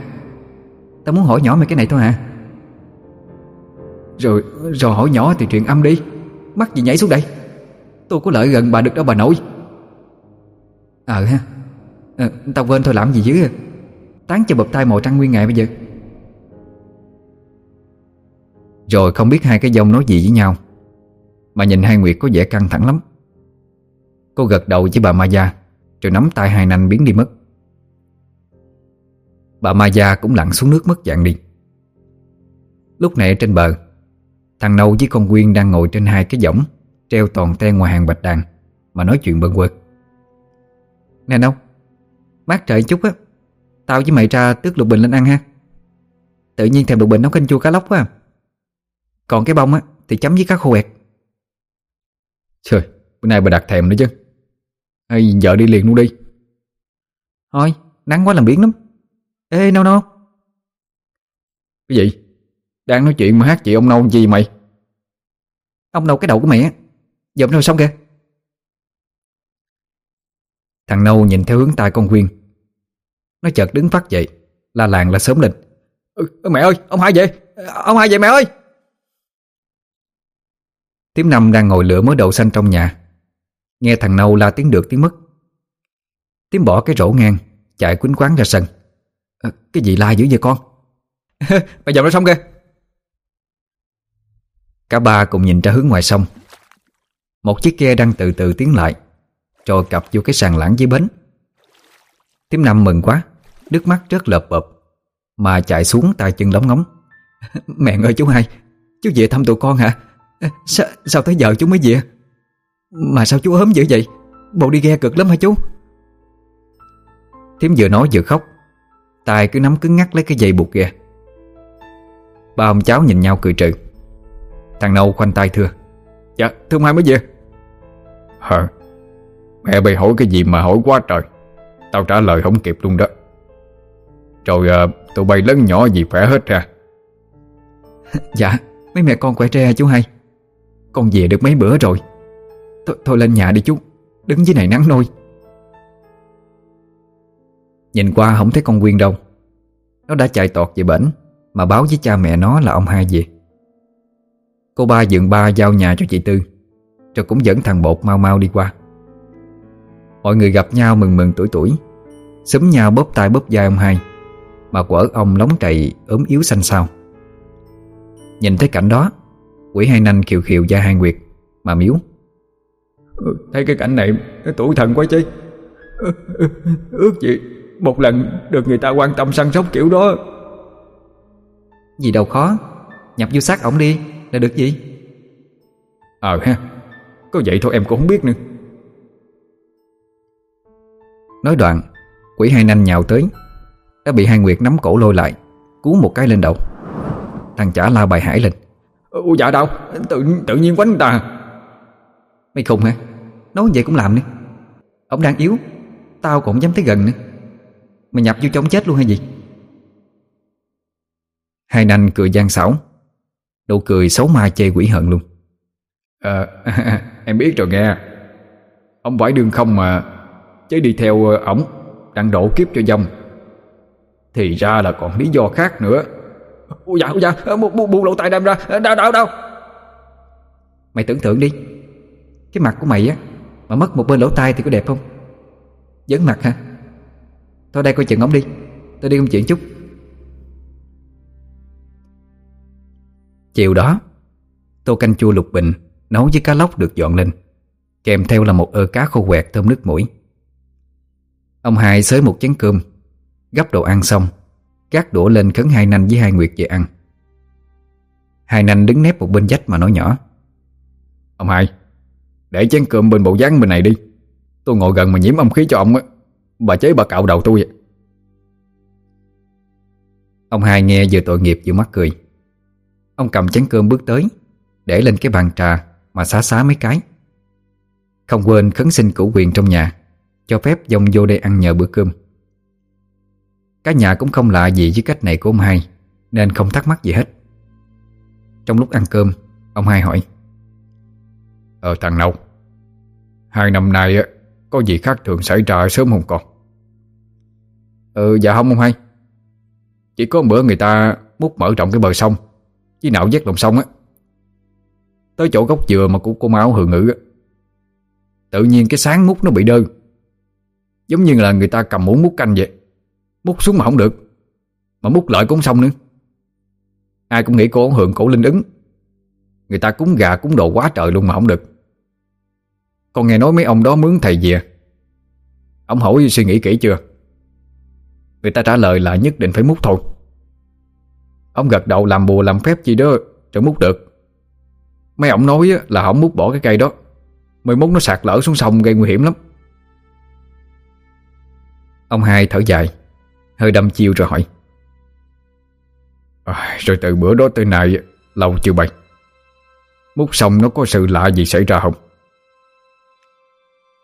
[SPEAKER 3] Tao muốn hỏi nhỏ mày cái này thôi hả
[SPEAKER 2] rồi rồi hỏi nhỏ thì chuyện âm đi.
[SPEAKER 3] Mắc gì nhảy xuống đây? Tôi có lợi gần bà được đâu bà nội. Ờ ha. À, Tao quên thôi làm gì chứ. Tán cho bập tay mồi trăng nguyên ngày bây giờ. Rồi không biết hai cái dông nói gì với nhau. Mà nhìn hai Nguyệt có vẻ căng thẳng lắm. Cô gật đầu với bà Ma Gia Rồi nắm tay hai nanh biến đi mất. Bà Ma Gia cũng lặn xuống nước mất dạng đi. Lúc này ở trên bờ Thằng Nâu với con Quyên đang ngồi trên hai cái võng, Treo toàn ten ngoài hàng bạch đàn, Mà nói chuyện bận quật. Nè Nâu Mát trời chút á, Tao với mày ra tước lục bình lên ăn ha. Tự nhiên thèm lục bình nấu canh chua cá lóc quá à. Còn cái bông á, Thì chấm với cá khô ẹt
[SPEAKER 2] Trời, Bữa nay bà đặt thèm nữa chứ. Hay vợ đi liền luôn đi.
[SPEAKER 3] Thôi, nắng quá làm biến lắm. Ê, Nâu Nâu.
[SPEAKER 2] Cái gì? Đang nói chuyện mà hát chị ông nâu gì mày?
[SPEAKER 3] Ông nâu cái đầu của mẹ. Á Dậm nâu xong kìa. Thằng nâu nhìn theo hướng tay con Quyên. Nó chợt đứng phát dậy La làng là sớm lên.
[SPEAKER 2] Ừ, Mẹ ơi ông hai về. Ông hai về mẹ ơi.
[SPEAKER 3] Tiếm năm đang ngồi lửa mớ đậu xanh trong nhà. Nghe thằng nâu la tiếng được tiếng mất. Tiếm bỏ cái rổ ngang Chạy quýnh quán ra sân. À, Cái gì la dữ vậy con?
[SPEAKER 2] Mày dầm nó xong kìa.
[SPEAKER 3] Cả ba cùng nhìn ra hướng ngoài sông. Một chiếc ghe đang từ từ tiến lại Rồi cặp vô cái sàn lãng dưới bến. Tiếm năm mừng quá Nước mắt rất lợp bợp Mà chạy xuống tay chân lóng ngóng. Mẹ ơi chú hai Chú về thăm tụi con hả? Sao, sao tới giờ chú mới về? Mà sao chú ốm dữ vậy? Bộ đi ghe cực lắm hả chú? Thiếm vừa nói vừa khóc tài cứ nắm cứng ngắt lấy cái dây buộc ghe. Ba ông cháu nhìn nhau cười trừ. Thằng Nâu khoanh tay thưa.
[SPEAKER 2] Dạ thưa mai mới về. Hờ Mẹ bày hỏi cái gì mà hỏi quá trời. Tao trả lời không kịp luôn đó. Rồi à, tụi bay lớn nhỏ gì khỏe hết ra?
[SPEAKER 3] Dạ Mấy mẹ con khỏe tre chú hai. Con về được mấy bữa rồi. Thôi, thôi lên nhà đi chú. Đứng dưới này nắng nôi. Nhìn qua không thấy con Quyên đâu. Nó đã chạy tọt về bển Mà báo với cha mẹ nó là ông hai về Cô ba dựng ba giao nhà cho chị Tư Rồi cũng dẫn thằng Bột mau mau đi qua. Mọi người gặp nhau mừng mừng tuổi tuổi. Xúm nhau bóp tay bóp vai ông hai Mà quở ông lóng trầy ốm yếu xanh xao. Nhìn thấy cảnh đó Quỷ hai nanh khiều khiều da hai nguyệt Mà miếu.
[SPEAKER 2] Ừ, Thấy cái cảnh này tuổi thần quá chứ. Ừ, ừ, Ước gì Một lần được người ta quan tâm săn sóc kiểu đó.
[SPEAKER 3] Gì đâu khó Nhập vô xác ổng đi là được gì
[SPEAKER 2] Ờ ha Có vậy thôi em cũng không biết nữa.
[SPEAKER 3] Nói đoạn Quỷ hai nanh nhào tới Đã bị hai Nguyệt nắm cổ lôi lại Cú một cái lên đầu. Thằng chả la bài hải lên.
[SPEAKER 2] Ủa dạ đâu Tự, tự nhiên quánh ta
[SPEAKER 3] Mày khùng hả? Nói vậy cũng làm nữa Ông đang yếu Tao cũng dám tới gần nữa. Mày nhập vô trong chết luôn hay gì? Hai nanh cười gian xảo Nụ cười xấu ma chê quỷ hận luôn.
[SPEAKER 2] À, Em biết rồi nghe. Ông phải đường không mà Chứ đi theo ờ, ổng Đang độ kiếp cho dông. Thì ra là còn lý do khác nữa. Ôi dạ, ôi dạ, bu, bu, lỗ tai đem ra, đau, đau, đau.
[SPEAKER 3] Mày tưởng tượng đi Cái mặt của mày á Mà mất một bên lỗ tai thì có đẹp không? Dấn mặt hả? Thôi đây coi chừng ống đi Tôi đi công chuyện chút Chiều đó, Tô canh chua lục bình Nấu với cá lóc được dọn lên, Kèm theo là một ơ cá khô quẹt thơm nước mũi. Ông hai xới một chén cơm Gấp đồ ăn xong, Gác đũa lên khấn hai nanh với hai nguyệt về ăn. Hai nanh đứng nép một bên dách mà nói nhỏ,
[SPEAKER 2] Ông hai, Để chén cơm bên bộ dáng bên này đi. Tôi ngồi gần mà nhiễm âm khí cho ông á, Bà chế bà cạo đầu tôi.
[SPEAKER 3] Ông hai nghe vừa tội nghiệp vừa mắc cười. Ông cầm chén cơm bước tới, Để lên cái bàn trà Mà xá xá mấy cái. Không quên khấn xin cửu quyền trong nhà, Cho phép dông vô đây ăn nhờ bữa cơm. Cả nhà cũng không lạ gì với cách này của ông hai, Nên không thắc mắc gì hết. Trong lúc ăn cơm, Ông hai hỏi
[SPEAKER 2] Ờ thằng nào Hai năm nay Có gì khác thường xảy ra sớm không con?
[SPEAKER 3] Ừ dạ không ông hai.
[SPEAKER 2] Chỉ có bữa người ta múc mở rộng cái bờ sông với nạo vét lòng sông á. Tới chỗ gốc dừa mà của cô máu hừ ngữ Tự nhiên cái sáng mút nó bị đơn Giống như là người ta cầm muỗng mút canh vậy. Mút xuống mà không được. Mà mút lợi cũng xong nữa. Ai cũng nghĩ cô hưởng cổ linh ứng. Người ta cúng gà, cúng đồ quá trời luôn mà không được. Con nghe nói mấy ông đó mướn thầy về. Ông hỏi suy nghĩ kỹ chưa? Người ta trả lời là nhất định phải mút thôi. Ông gật đầu làm bùa làm phép gì đó Rồi mút được. Mấy ông nói là không mút bỏ cái cây đó. Mới mút nó sạt lở xuống sông gây nguy hiểm lắm.
[SPEAKER 3] Ông hai thở dài Hơi đâm chiêu rồi hỏi.
[SPEAKER 2] À, Rồi từ bữa đó tới nay Lâu chưa bày Mút xong nó có sự lạ gì xảy ra không?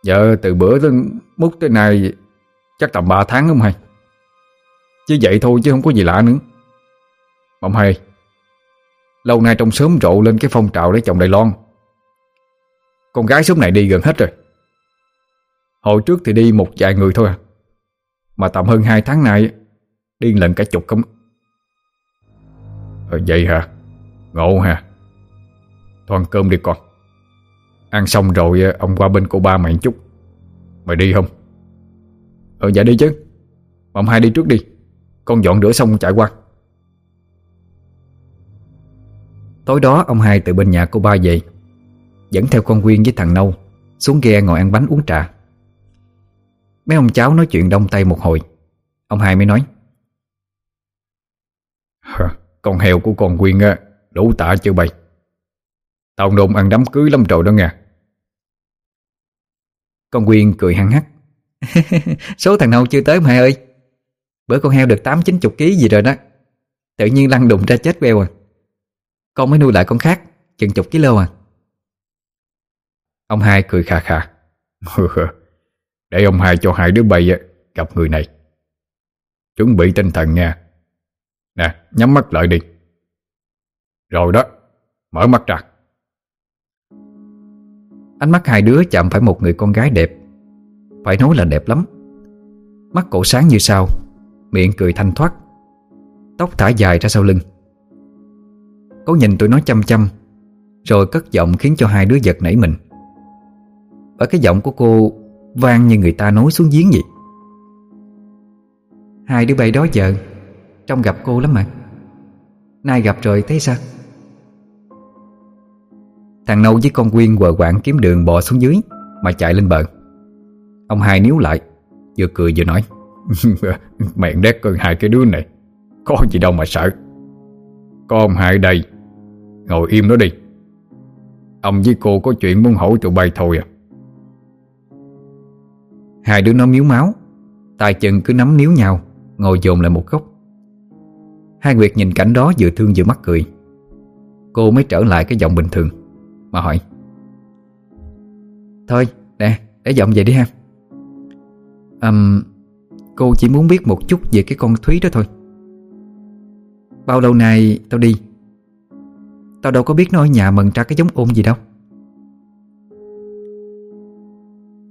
[SPEAKER 2] Dạ từ bữa tới mút tới nay Chắc tầm 3 tháng không hay Chứ vậy thôi chứ không có gì lạ nữa. Mộng hai Lâu nay trong sớm rộ lên cái phong trào lấy chồng Đài Loan. Con gái sớm này đi gần hết rồi. Hồi trước thì đi một vài người thôi à. Mà tầm hơn hai tháng nay, Đi lần cả chục công Ờ vậy hả? Ngộ hả? Thôi ăn cơm đi con. Ăn xong rồi ờ, ông qua bên cô ba mày chút. Mày đi không? Ờ dạ đi chứ. Ông hai đi trước đi. Con dọn rửa xong chạy qua.
[SPEAKER 3] Tối đó, ông hai từ bên nhà cô ba về, Dẫn theo con Quyên với thằng Nâu Xuống ghe ngồi ăn bánh uống trà. Mấy ông cháu nói chuyện đông tay một hồi, Ông hai mới nói
[SPEAKER 2] Con heo của con Quyên á, Đủ tạ chưa bày? Tao đồn ăn đám cưới lắm rồi đó nghe.
[SPEAKER 3] Con Quyên cười hăng hắc, Số thằng Nâu chưa tới mà hai ơi, Bữa con heo được 8-90 kg gì rồi đó, Tự nhiên lăn đụng ra chết queo à. Con mới nuôi lại con khác. Chừng chục kg à.
[SPEAKER 2] Ông hai cười khà khà. Để ông hai cho hai đứa bay gặp người này. Chuẩn bị tinh thần nha. Nè nhắm mắt lại đi. Rồi đó Mở mắt ra.
[SPEAKER 3] Ánh mắt hai đứa chạm phải một người con gái đẹp. Phải nói là đẹp lắm. Mắt cổ sáng như sao. Miệng cười thanh thoát. Tóc thả dài ra sau lưng có nhìn tụi nó chăm chăm, Rồi cất giọng khiến cho hai đứa giật nảy mình. Ở cái giọng của cô Vang như người ta nói xuống giếng vậy. Hai đứa bay đó giờ Trông gặp cô lắm mà. Nay gặp rồi thấy sao? Thằng Nâu với con Quyên quờ quạng kiếm đường bò xuống dưới, Mà chạy lên bờ. Ông hai níu lại, Vừa cười vừa nói
[SPEAKER 2] Mẹn đét con hai cái đứa này, Có gì đâu mà sợ. Có ông hai đây Ngồi im đó đi. Ông với cô có chuyện muốn hỏi tụi bay thôi à.
[SPEAKER 3] Hai đứa nó miếu máu tay chân cứ nắm níu nhau Ngồi dồn lại một góc. Hai Nguyệt nhìn cảnh đó vừa thương vừa mắc cười. Cô mới trở lại cái giọng bình thường Mà hỏi Thôi nè để giọng vậy đi ha. Um, Cô chỉ muốn biết một chút về cái con Thúy đó thôi. Bao lâu nay tao đi? Tao đâu có biết nó ở nhà mần ra cái giống ôm gì đâu.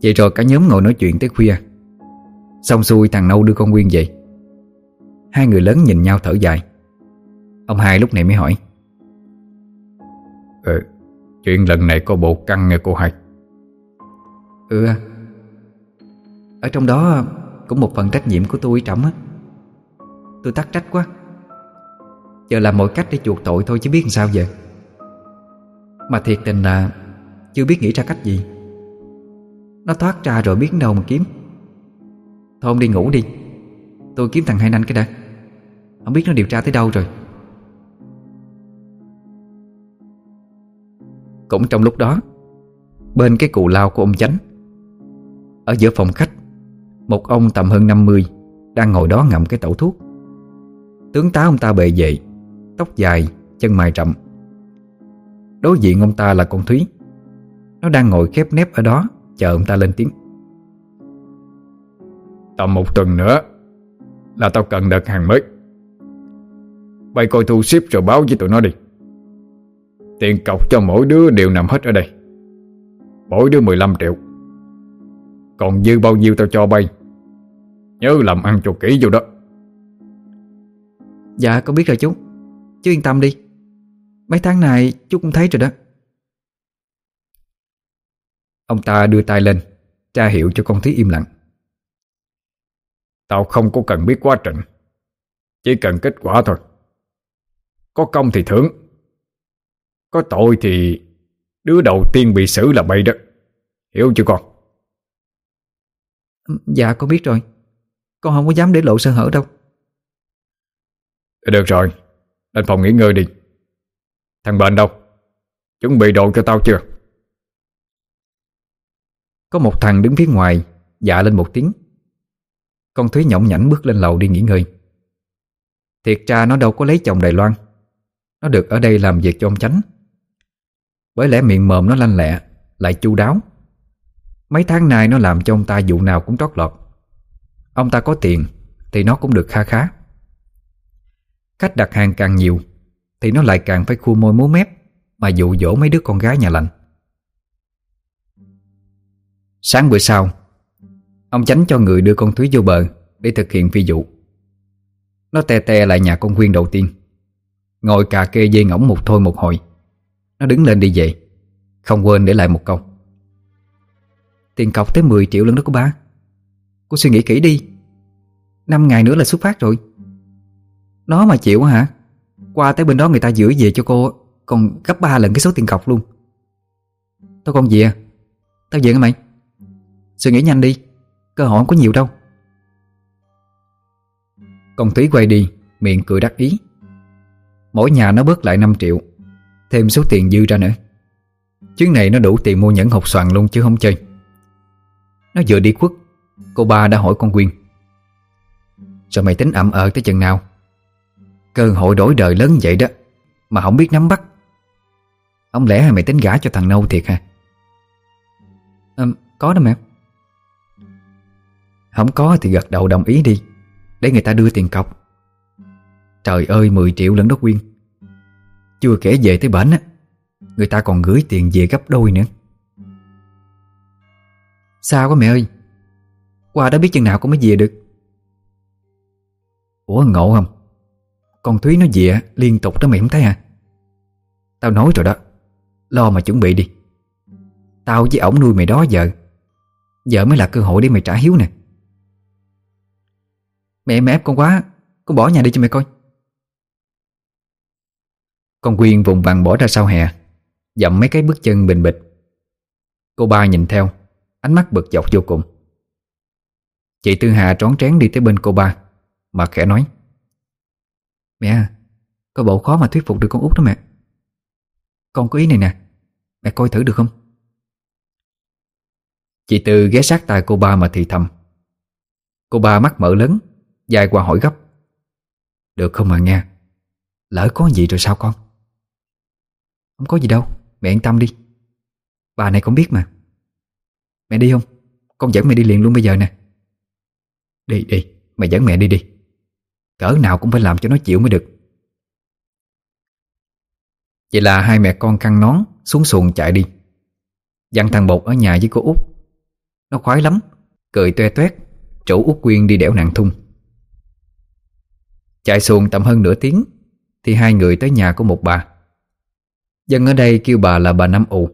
[SPEAKER 3] Vậy rồi cả nhóm ngồi nói chuyện tới khuya. Xong xuôi thằng Nâu đưa con Nguyên về. Hai người lớn nhìn nhau thở dài. Ông hai lúc này mới hỏi.
[SPEAKER 2] Ừ Chuyện lần này có bộ căng nghe cô hai?
[SPEAKER 3] Ừ Ở trong đó Cũng một phần trách nhiệm của tôi trọng á. Tôi tắc trách quá. Giờ làm mọi cách để chuộc tội thôi chứ biết làm sao giờ mà thiệt tình là Chưa biết nghĩ ra cách gì. Nó thoát ra rồi biết đâu mà kiếm. Thôi ông đi ngủ đi. Tôi kiếm thằng Hai Nanh cái đã. Không biết nó điều tra tới đâu rồi. Cũng trong lúc đó Bên cái cù lao của ông Chánh Ở giữa phòng khách Một ông tầm hơn 50 Đang ngồi đó ngậm cái tẩu thuốc. Tướng tá ông ta bề dậy Tóc dài, chân mày rậm. Đối diện ông ta là con Thúy. Nó đang ngồi khép nép ở đó, Chờ ông ta lên tiếng.
[SPEAKER 2] Tầm một tuần nữa Là tao cần đợt hàng mới. Bay coi thu ship rồi báo với tụi nó đi. Tiền cọc cho mỗi đứa đều nằm hết ở đây. Mỗi đứa 15 triệu. Còn dư bao nhiêu tao cho bay? Nhớ làm ăn cho kỹ vô đó.
[SPEAKER 3] Dạ con biết rồi chú. Chú yên tâm đi. Mấy tháng này chú cũng thấy rồi đó. Ông ta đưa tay lên Tra hiệu cho con Thúy im lặng.
[SPEAKER 2] Tao không có cần biết quá trình Chỉ cần kết quả thôi. Có công thì thưởng Có tội thì Đứa đầu tiên bị xử là bay đó. Hiểu chưa con?
[SPEAKER 3] Dạ con biết rồi. Con không có dám để lộ sơ hở đâu.
[SPEAKER 2] Được rồi Lên phòng nghỉ ngơi đi Thằng bệnh đâu? Chuẩn bị đồ cho tao chưa?
[SPEAKER 3] Có một thằng đứng phía ngoài Dạ lên một tiếng. Con Thúy nhõng nhảnh bước lên lầu đi nghỉ ngơi. Thiệt ra nó đâu có lấy chồng Đài Loan. Nó được ở đây làm việc cho ông Chánh. Bởi lẽ miệng mồm nó lanh lẹ, Lại chu đáo. Mấy tháng nay nó làm cho ông ta vụ nào cũng trót lọt. Ông ta có tiền Thì nó cũng được kha khá. Khách đặt hàng càng nhiều thì nó lại càng phải khu môi múa mép, Mà dụ dỗ mấy đứa con gái nhà lành. Sáng bữa sau, Ông Chánh cho người đưa con Thúy vô bờ Để thực hiện phi vụ. Nó tè tè lại nhà con Quyên đầu tiên. Ngồi cà kê dây ngỗng một thôi một hồi. Nó đứng lên đi về, Không quên để lại một câu. Tiền cọc tới 10 triệu lần đó của ba. Cô suy nghĩ kỹ đi. 5 ngày nữa là xuất phát rồi. Nó mà chịu hả? Qua tới bên đó người ta giữ về cho cô Còn gấp 3 lần cái số tiền cọc luôn. Tao con gì à? Tao về nghe mày. Suy nghĩ nhanh đi. Cơ hội không có nhiều đâu. Con Thúy quay đi, Miệng cười đắc ý. Mỗi nhà nó bớt lại 5 triệu, Thêm số tiền dư ra nữa. Chuyến này nó đủ tiền mua nhẫn hộp xoàn luôn chứ không chơi. Nó vừa đi khuất, Cô ba đã hỏi con Quyên. Rồi mày tính ẩm ờ tới chừng nào? Cơ hội đổi đời lớn vậy đó Mà không biết nắm bắt. Không lẽ mày tính gả cho thằng nâu thiệt hả? À, Có đó mẹ. Không có thì gật đầu đồng ý đi Để người ta đưa tiền cọc. Trời ơi 10 triệu lẫn đó Quyên. Chưa kể về tới bển á Người ta còn gửi tiền về gấp đôi nữa. Sao quá mẹ ơi? Qua đó biết chừng nào cũng mới về được. Ủa ngộ không? Con Thúy nó dịa liên tục đó mày không thấy hả? Tao nói rồi đó, Lo mà chuẩn bị đi. Tao với ổng nuôi mày đó giờ Giờ mới là cơ hội để mày trả hiếu nè. Mẹ mẹ ép con quá, Con bỏ nhà đi cho mày coi. Con Quyên vùng vằng bỏ ra sau hè, Dậm mấy cái bước chân bình bịch. Cô ba nhìn theo, Ánh mắt bực dọc vô cùng. Chị Tư Hà trón trén đi tới bên cô ba, Mà khẽ nói Mẹ à, Có bộ khó mà thuyết phục được con út đó mẹ. Con có ý này nè, Mẹ coi thử được không? Chị Tư ghé sát tai cô ba mà thì thầm. Cô ba mắt mở lớn, Dài qua hỏi gấp. Được không mà nghe, Lỡ có gì rồi sao con? Không có gì đâu, Mẹ yên tâm đi. Bà này cũng biết mà. Mẹ đi không? Con dẫn mẹ đi liền luôn bây giờ nè. Đi đi, Mẹ dẫn mẹ đi đi. Cỡ nào cũng phải làm cho nó chịu mới được. Vậy là hai mẹ con căng nón Xuống xuồng chạy đi. Dặn thằng Bột ở nhà với cô út. Nó khoái lắm, Cười toe toét Chủ út Quyên đi đẻo nặng thung. Chạy xuồng tầm hơn nửa tiếng, Thì hai người tới nhà của một bà. Dân ở đây kêu bà là bà Năm ù.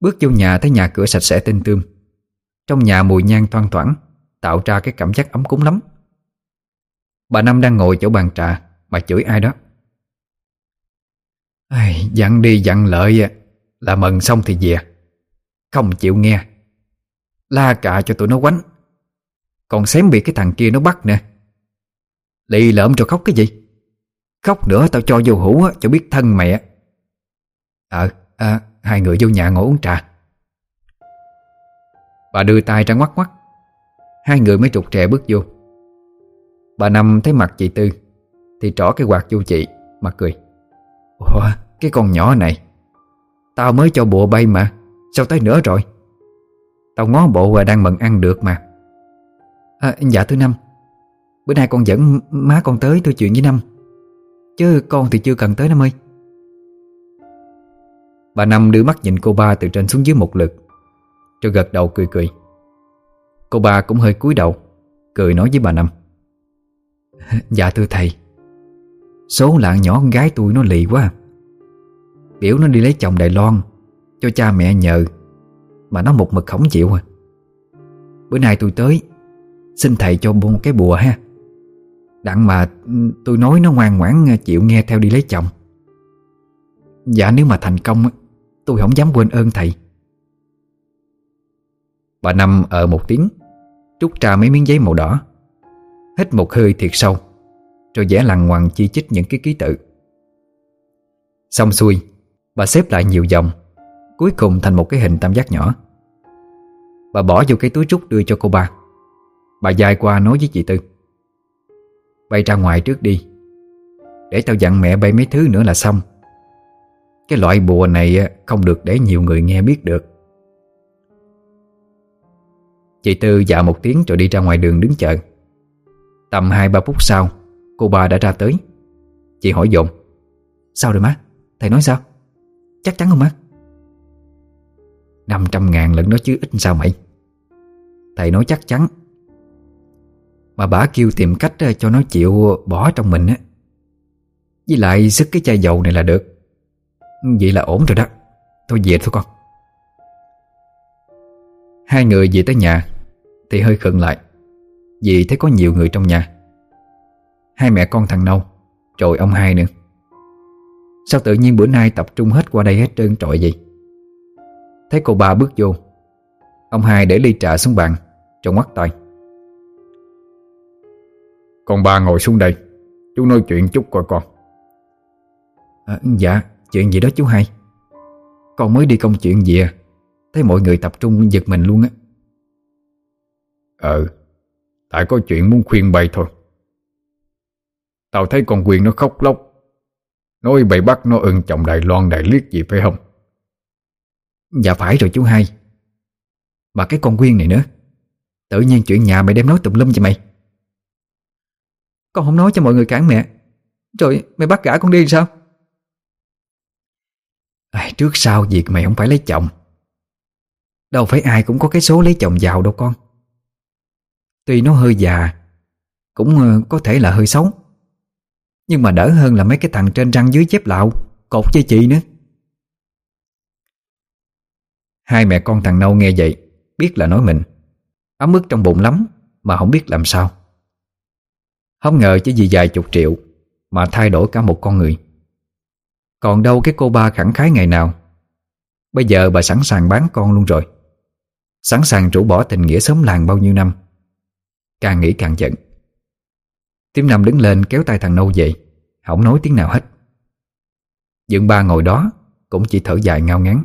[SPEAKER 3] Bước vô nhà thấy nhà cửa sạch sẽ tinh tươm. Trong nhà mùi nhang thoang thoảng, Tạo ra cái cảm giác ấm cúng lắm. Bà Năm đang ngồi chỗ bàn trà Mà chửi ai đó. Ai, Dặn đi dặn lợi Là mần xong thì về. Không chịu nghe. La cạ cho tụi nó quánh. Còn xém bị cái thằng kia nó bắt nè. Lì lợm cho khóc cái gì? Khóc nữa tao cho vô hũ cho biết thân mẹ. Ờ à, Hai người vô nhà ngồi uống trà. Bà đưa tay ra ngoắt ngoắt Hai người mới trục trẻ bước vô. Bà Năm thấy mặt chị Tư Thì trỏ cái quạt vô chị Mà cười. Ủa cái con nhỏ này Tao mới cho bộ bay mà Sao tới nữa rồi? Tao ngó bộ và đang mận ăn được mà. À, Dạ thứ năm Bữa nay con dẫn má con tới tôi chuyện với Năm Chứ con thì chưa cần tới Năm ơi. Bà Năm đưa mắt nhìn cô ba từ trên xuống dưới một lượt Rồi gật đầu cười cười. Cô ba cũng hơi cúi đầu Cười nói với bà Năm. Dạ thưa thầy. Số lạng nhỏ con gái tôi nó lì quá. Biểu nó đi lấy chồng Đài Loan, Cho cha mẹ nhờ, Mà nó một mực không chịu à. Bữa nay tôi tới, Xin thầy cho một cái bùa ha. Đặng mà ừ, tôi nói nó ngoan ngoãn ờ, chịu nghe theo đi lấy chồng. Dạ nếu mà thành công Tôi không dám quên ơn thầy. Bà Năm ở một tiếng, Trút ra mấy miếng giấy màu đỏ. Hít một hơi thiệt sâu, Rồi vẽ lằn ngoằn chi chích những cái ký tự. Xong xuôi, Bà xếp lại nhiều dòng Cuối cùng thành một cái hình tam giác nhỏ. Bà bỏ vô cái túi trúc đưa cho cô ba. Bà dài qua nói với chị Tư. Bay ra ngoài trước đi, Để tao dặn mẹ bay mấy thứ nữa là xong. Cái loại bùa này không được để nhiều người nghe biết được. Chị Tư dạ một tiếng rồi đi ra ngoài đường đứng chờ. Tầm 2-3 phút sau, Cô bà đã ra tới. Chị hỏi dồn, Sao rồi má? Thầy nói sao? Chắc chắn không má? 500 ngàn lẫn đó chứ, ít sao mày? Thầy nói chắc chắn. Mà bà kêu tìm cách ờ, cho nó chịu bỏ trong mình á. Với lại sức cái chai dầu này là được. Vậy là ổn rồi đó. Thôi về thôi con. Hai người về tới nhà, Thì hơi khựng lại. Vì thấy có nhiều người trong nhà. Hai mẹ con thằng Nâu Rồi ông hai nữa. Sao tự nhiên bữa nay tập trung hết qua đây hết trơn trọi vậy? Thấy cô ba bước vô Ông hai để ly trà xuống bàn Rồi ngoắt tay.
[SPEAKER 2] Con ba ngồi xuống đây Chú nói chuyện chút coi con.
[SPEAKER 3] À, Dạ chuyện gì đó chú hai. Con mới đi công chuyện gì à Thấy mọi người tập trung giật mình luôn á.
[SPEAKER 2] Ờ Tại có chuyện muốn khuyên bày thôi. Tao thấy con Quyên nó khóc lóc. Nói bày bắt nó ưng chồng Đài Loan Đài Liết gì phải không?
[SPEAKER 3] Dạ phải rồi chú hai. Mà cái con Quyên này nữa Tự nhiên chuyện nhà mày đem nói tùm lum cho mày. Con không nói cho mọi người cản mẹ. Rồi mày bắt gã con đi sao? À, Trước sau việc mày không phải lấy chồng. Đâu phải ai cũng có cái số lấy chồng giàu đâu con Tuy nó hơi già, Cũng ờ, có thể là hơi xấu. Nhưng mà đỡ hơn là mấy cái thằng trên răng dưới chép lạo, Cột với chị nữa. Hai mẹ con thằng Nâu nghe vậy, Biết là nói mình. Ấm ức trong bụng lắm, Mà không biết làm sao. Không ngờ chỉ vì vài chục triệu Mà thay đổi cả một con người. Còn đâu cái cô ba khẳng khái ngày nào. Bây giờ bà sẵn sàng bán con luôn rồi. Sẵn sàng rũ bỏ tình nghĩa sớm làng bao nhiêu năm. Càng nghĩ càng giận. Tiếm Nam đứng lên kéo tay thằng Nâu dậy Không nói tiếng nào hết. Dượng ba ngồi đó, Cũng chỉ thở dài ngao ngán.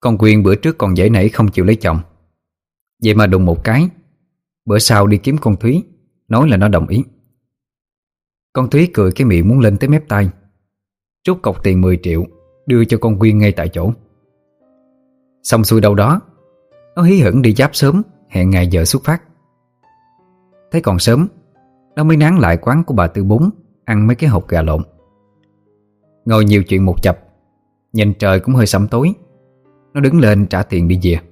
[SPEAKER 3] Con Quyên bữa trước còn dễ nảy không chịu lấy chồng. Vậy mà đùng một cái, Bữa sau đi kiếm con Thúy. Nói là nó đồng ý. Con Thúy cười cái miệng muốn lên tới mép tay. Rút cọc tiền 10 triệu, Đưa cho con Quyên ngay tại chỗ. Xong xuôi đâu đó, Nó hí hửng đi giáp sớm, Hẹn ngày giờ xuất phát. Thấy còn sớm, Nó mới nán lại quán của bà Tư Bún Ăn mấy cái hộp gà lộn. Ngồi nhiều chuyện một chập, Nhìn trời cũng hơi sẩm tối. Nó đứng lên trả tiền đi về.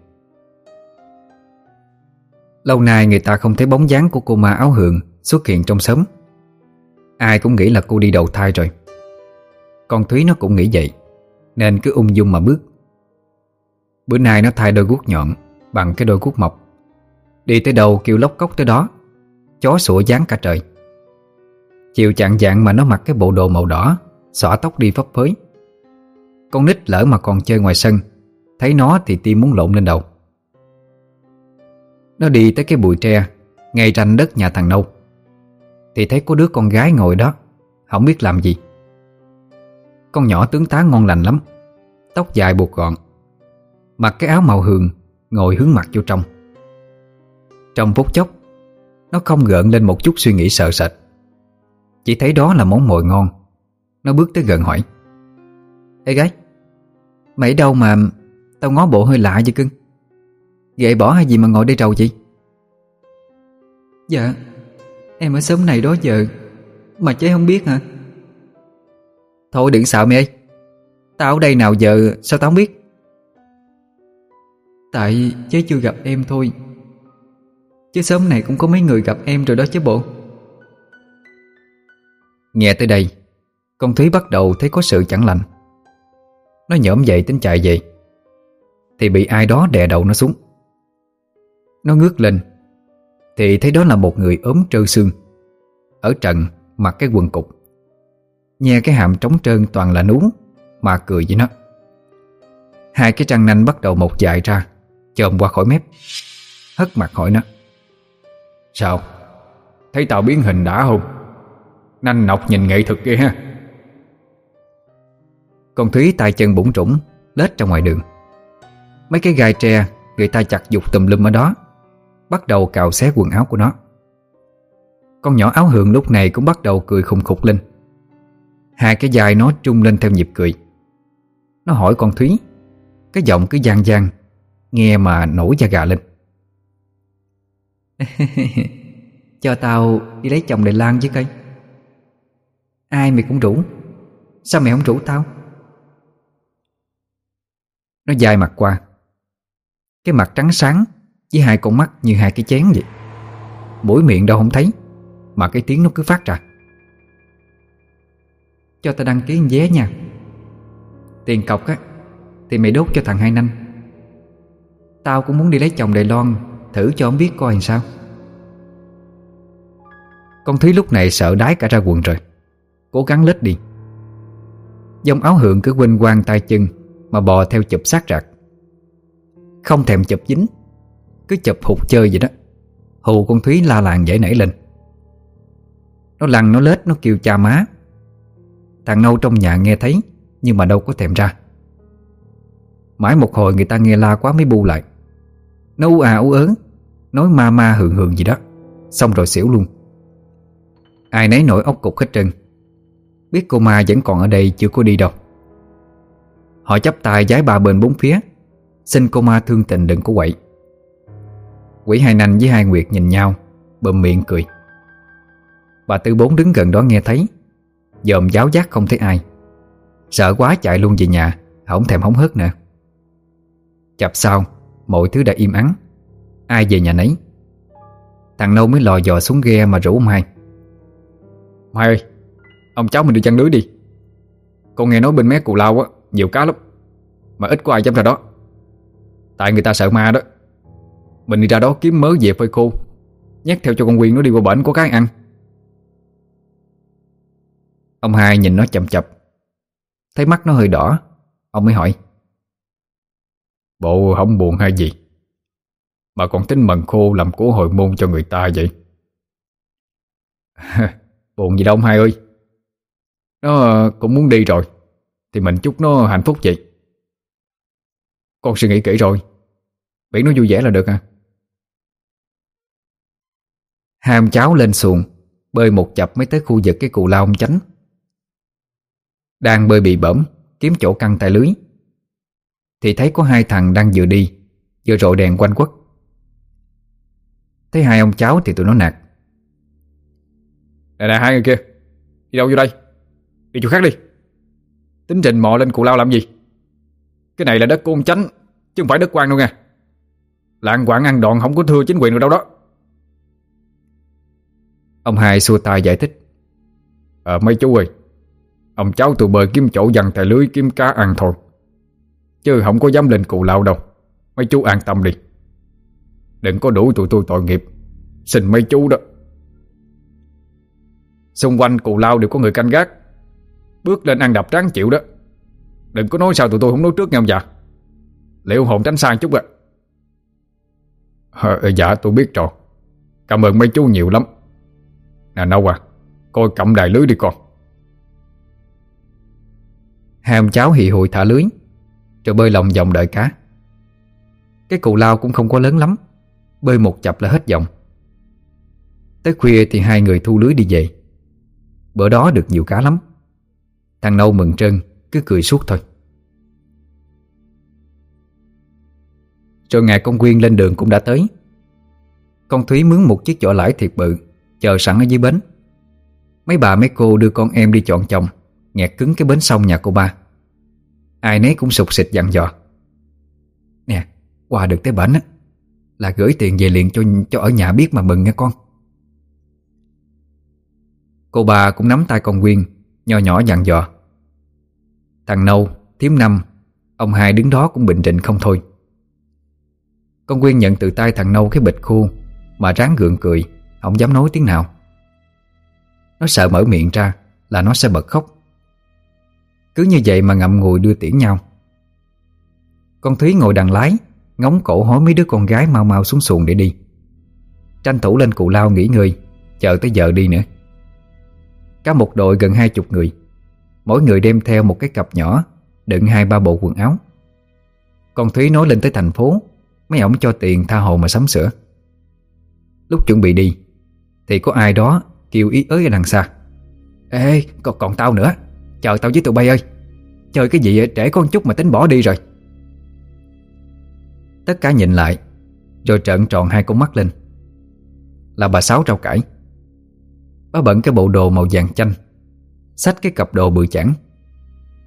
[SPEAKER 3] Lâu nay người ta không thấy bóng dáng của cô ma áo hường xuất hiện trong sớm Ai cũng nghĩ là cô đi đầu thai rồi. Con Thúy nó cũng nghĩ vậy, Nên cứ ung dung mà bước. Bữa nay nó thay đôi guốc nhọn Bằng cái đôi guốc mọc. Đi tới đâu kêu lóc cốc tới đó, Chó sủa dáng cả trời. Chiều chạng dạng mà nó mặc cái bộ đồ màu đỏ, Xõa tóc đi phấp phới. Con nít lỡ mà còn chơi ngoài sân, Thấy nó thì tim muốn lộn lên đầu. Nó đi tới cái bụi tre, Ngay ranh đất nhà thằng Nâu. Thì thấy có đứa con gái ngồi đó, Không biết làm gì. Con nhỏ tướng tá ngon lành lắm, Tóc dài buộc gọn, Mặc cái áo màu hường, Ngồi hướng mặt vô trong. Trong phút chốc, Nó không gợn lên một chút suy nghĩ sợ sệt. Chỉ thấy đó là món mồi ngon. Nó bước tới gần hỏi, Ê gái, Mày đâu mà Tao ngó bộ hơi lạ vậy cưng? Gậy bỏ hay gì mà ngồi đây trầu chị. Dạ Em ở sớm này đó giờ Mà chế không biết hả? Thôi đừng sợ mày Tao ở đây nào giờ sao tao không biết? Tại chế chưa gặp em thôi. Chứ sớm này cũng có mấy người gặp em rồi đó chứ bộ.
[SPEAKER 1] Nghe tới đây Con Thúy bắt đầu thấy có sự chẳng lành. Nó nhổm dậy tính chạy về. Thì bị ai đó đè đầu nó xuống nó ngước lên. Thì thấy đó là một người ốm trơ xương. Ở trần, mặc cái quần cục. Nhe cái hàm trống trơn toàn là nú, Mà cười với nó. Hai cái trăng nanh bắt đầu một dài ra, Chồm qua khỏi mép. Hất mặt hỏi nó.
[SPEAKER 2] Sao? Thấy tao biến hình đã không? Nanh nọc nhìn nghệ thuật kia ha.
[SPEAKER 1] Con Thúy tay chân bủng trũng Lết ra ngoài đường. Mấy cái gai tre, Người ta chặt dục tùm lum ở đó. Bắt đầu cào xé quần áo của nó. Con nhỏ áo hường lúc này cũng bắt đầu cười khùng khục lên. Hai cái dài nó trung lên theo nhịp cười. Nó hỏi con Thúy Cái giọng cứ gian gian Nghe mà nổi da gà lên.
[SPEAKER 3] Cho tao đi lấy chồng Đài Lan với cây Ai mày cũng rủ. Sao mày không rủ tao?
[SPEAKER 1] Nó dài mặt qua. Cái mặt trắng sáng với hai con mắt như hai cái chén vậy. Mũi miệng đâu không thấy, Mà cái tiếng nó cứ phát ra.
[SPEAKER 3] Cho tao đăng ký vé nha. Tiền cọc á, Thì mày đốt cho thằng Hai Nanh. Tao cũng muốn đi lấy chồng Đài Loan, Thử cho ông biết coi làm sao.
[SPEAKER 1] Con Thúy lúc này sợ đái cả ra quần rồi, Cố gắng lết đi. Dông áo hượng cứ quên quang tay chân, Mà bò theo chụp sát rạc. Không thèm chụp dính cứ chụp hụt chơi vậy đó. Hù con Thúy la làng dễ nảy lên. Nó lăn, nó lết, nó kêu cha má. Thằng nâu trong nhà nghe thấy, Nhưng mà đâu có thèm ra. Mãi một hồi người ta nghe la quá mới bu lại. Nó u à u ớn Nói ma ma hường hường gì đó. Xong rồi xỉu luôn. Ai nấy nổi ốc cục hết trơn. Biết cô ma vẫn còn ở đây chưa có đi đâu. Họ chấp tay giái ba bên bốn phía. Xin cô ma thương tình đừng có quậy. Quỷ hai nanh với hai nguyệt nhìn nhau Bơm miệng cười. Bà Tư Bốn đứng gần đó nghe thấy, Dòm giáo giác không thấy ai. Sợ quá chạy luôn về nhà, Không thèm hóng hớt nữa. Chập sau, Mọi thứ đã im ắng. Ai về nhà nấy? Thằng Nâu mới lò dò xuống ghe mà rủ ông hai.
[SPEAKER 2] Mai ơi, Ông cháu mình đi chăn lưới đi. Con nghe nói bên mé cù lao á, Nhiều cá lắm. Mà ít có ai dám ra đó. Tại người ta sợ ma đó. Mình đi ra đó kiếm mớ về phơi khô. Nhét theo cho con Quyên nó đi qua bển có cái ăn
[SPEAKER 1] Ông hai nhìn nó chậm chập. Thấy mắt nó hơi đỏ, Ông mới hỏi.
[SPEAKER 2] Bộ không buồn hay gì? Mà còn tính mần khô làm cố hội môn cho người ta vậy? Buồn gì đâu ông hai ơi. Nó cũng muốn đi rồi, Thì mình chúc nó hạnh phúc vậy. Con suy nghĩ kỹ rồi. Biển nó vui vẻ là được à?
[SPEAKER 1] Hai ông cháu lên xuồng, Bơi một chập mới tới khu vực cái cù lao ông chánh. Đang bơi bị bẩm, Kiếm chỗ căng tay lưới. Thì thấy có hai thằng đang vừa đi, Vừa rội đèn quanh quất. Thấy hai ông cháu thì tụi nó nạt.
[SPEAKER 2] Nè nè, hai người kia, Đi đâu vô đây? Đi chỗ khác đi. Tính trình mò lên cụ lao làm gì? Cái này là đất của ông chánh, Chứ không phải đất quan đâu nha Lạng quạng ăn đòn không có thưa chính quyền được đâu đó.
[SPEAKER 1] Ông hai xua tay giải thích.
[SPEAKER 2] Ờ mấy chú ơi, Ông cháu tụi bơi kiếm chỗ dằn tài lưới kiếm cá ăn thôi. Chứ không có dám lên cụ lao đâu. Mấy chú an tâm đi. Đừng có đủ tụi tôi tội nghiệp. Xin mấy chú đó. Xung quanh cụ lao đều có người canh gác. Bước lên ăn đập tráng chịu đó. Đừng có nói sao tụi tôi không nói trước nha ông già. Liệu hồn tránh sang chút ạ? À. Dạ tôi biết rồi. Cảm ơn mấy chú nhiều lắm. Nè Nâu à Coi cầm đài lưới đi con.
[SPEAKER 1] Hai ông cháu hì hụi thả lưới, Rồi bơi lòng vòng đợi cá. Cái cụ lao cũng không có lớn lắm, Bơi một chập là hết vòng. Tới khuya thì hai người thu lưới đi về. Bữa đó được nhiều cá lắm. Thằng Nâu mừng trơn, Cứ cười suốt thôi. Rồi ngày con Quyên lên đường cũng đã tới. Con Thúy mướn một chiếc vỏ lãi thiệt bự Chờ sẵn ở dưới bến. Mấy bà mấy cô đưa con em đi chọn chồng Nghẹt cứng cái bến sông nhà cô ba. Ai nấy cũng sụt xịt dặn dò. Nè
[SPEAKER 3] Qua được tới bển á Là gửi tiền về liền cho cho ở nhà biết mà mừng nghe con. Cô bà cũng nắm tay con Quyên Nho nhỏ dặn dò. Thằng Nâu, Thiếm Năm Ông hai đứng đó cũng bình định không thôi. Con Quyên nhận từ tay thằng Nâu cái bịch khô Mà ráng gượng cười. Không dám nói tiếng nào. Nó sợ mở miệng ra Là nó sẽ bật khóc. Cứ như vậy mà ngậm ngùi đưa tiễn nhau. Con Thúy ngồi đằng lái, Ngóng cổ hối mấy đứa con gái mau mau xuống xuồng để đi. Tranh thủ lên cụ lao nghỉ ngơi, Chờ tới giờ đi nữa. Cả một đội gần hai chục người. Mỗi người đem theo một cái cặp nhỏ, Đựng hai ba bộ quần áo. Con Thúy nói lên tới thành phố, Mấy ổng cho tiền tha hồ mà sắm sửa. Lúc chuẩn bị đi thì có ai đó kêu ý ới ở đằng xa. Ê còn, còn tao nữa. Chờ tao với tụi bay ơi. Chơi cái gì trễ con chút mà tính bỏ đi rồi. Tất cả nhìn lại Rồi trợn tròn hai con mắt lên. Là bà Sáu rau cải. Bà bận cái bộ đồ màu vàng chanh Xách cái cặp đồ bự chản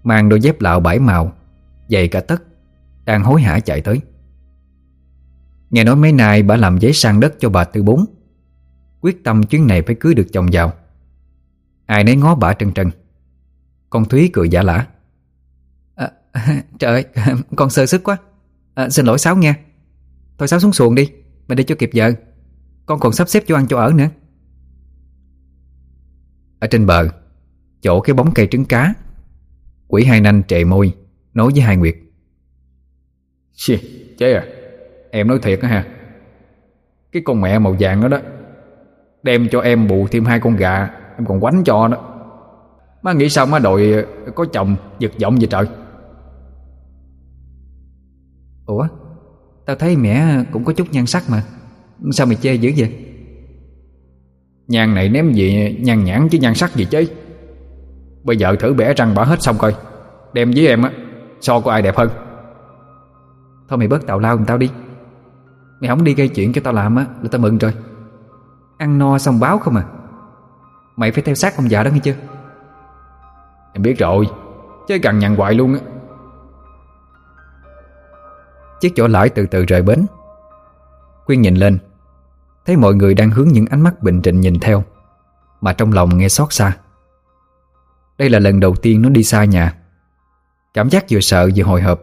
[SPEAKER 3] Mang đôi dép lạo bảy màu Dày cả tất Đang hối hả chạy tới. Nghe nói mấy nay bà làm giấy sang đất cho bà Tư Bốn. Quyết tâm chuyến này phải cưới được chồng giàu Ai nấy ngó bả trân trân Con Thúy cười giả lả. À, Trời ơi, con sơ sức quá. À, Xin lỗi Sáu nha Thôi Sáu xuống xuồng đi Mình đi cho kịp giờ. Con còn sắp xếp cho ăn cho ở nữa. Ở trên bờ Chỗ cái bóng cây trứng cá Quỷ hai nanh trề môi Nói với hai Nguyệt.
[SPEAKER 2] Xì, chế à Em nói thiệt á ha. Cái con mẹ màu vàng đó đó Đem cho em bù thêm hai con gà. Em còn quánh cho đó Má nghĩ sao má đội ờ, có chồng giật giọng vậy trời?
[SPEAKER 3] Ủa, Tao thấy mẹ cũng có chút nhan sắc mà. Sao mày chê dữ vậy?
[SPEAKER 2] Nhan này ném gì nhan nhãn chứ nhan sắc gì chứ? Bây giờ thử bẻ răng bả hết xong coi. Đem với em á, So có ai đẹp hơn?
[SPEAKER 3] Thôi mày bớt tào lao người tao đi. Mày không đi gây chuyện cho tao làm á, Là tao mừng rồi. Ăn no xong báo không à? Mày phải theo sát ông già đó nghe chưa?
[SPEAKER 2] Em biết rồi, Chứ cần nhằn hoài luôn á.
[SPEAKER 3] Chiếc chỗ lãi từ từ rời bến. Quyên nhìn lên, Thấy mọi người đang hướng những ánh mắt bình tĩnh nhìn theo, Mà trong lòng nghe xót xa. Đây là lần đầu tiên nó đi xa nhà. Cảm giác vừa sợ vừa hồi hộp.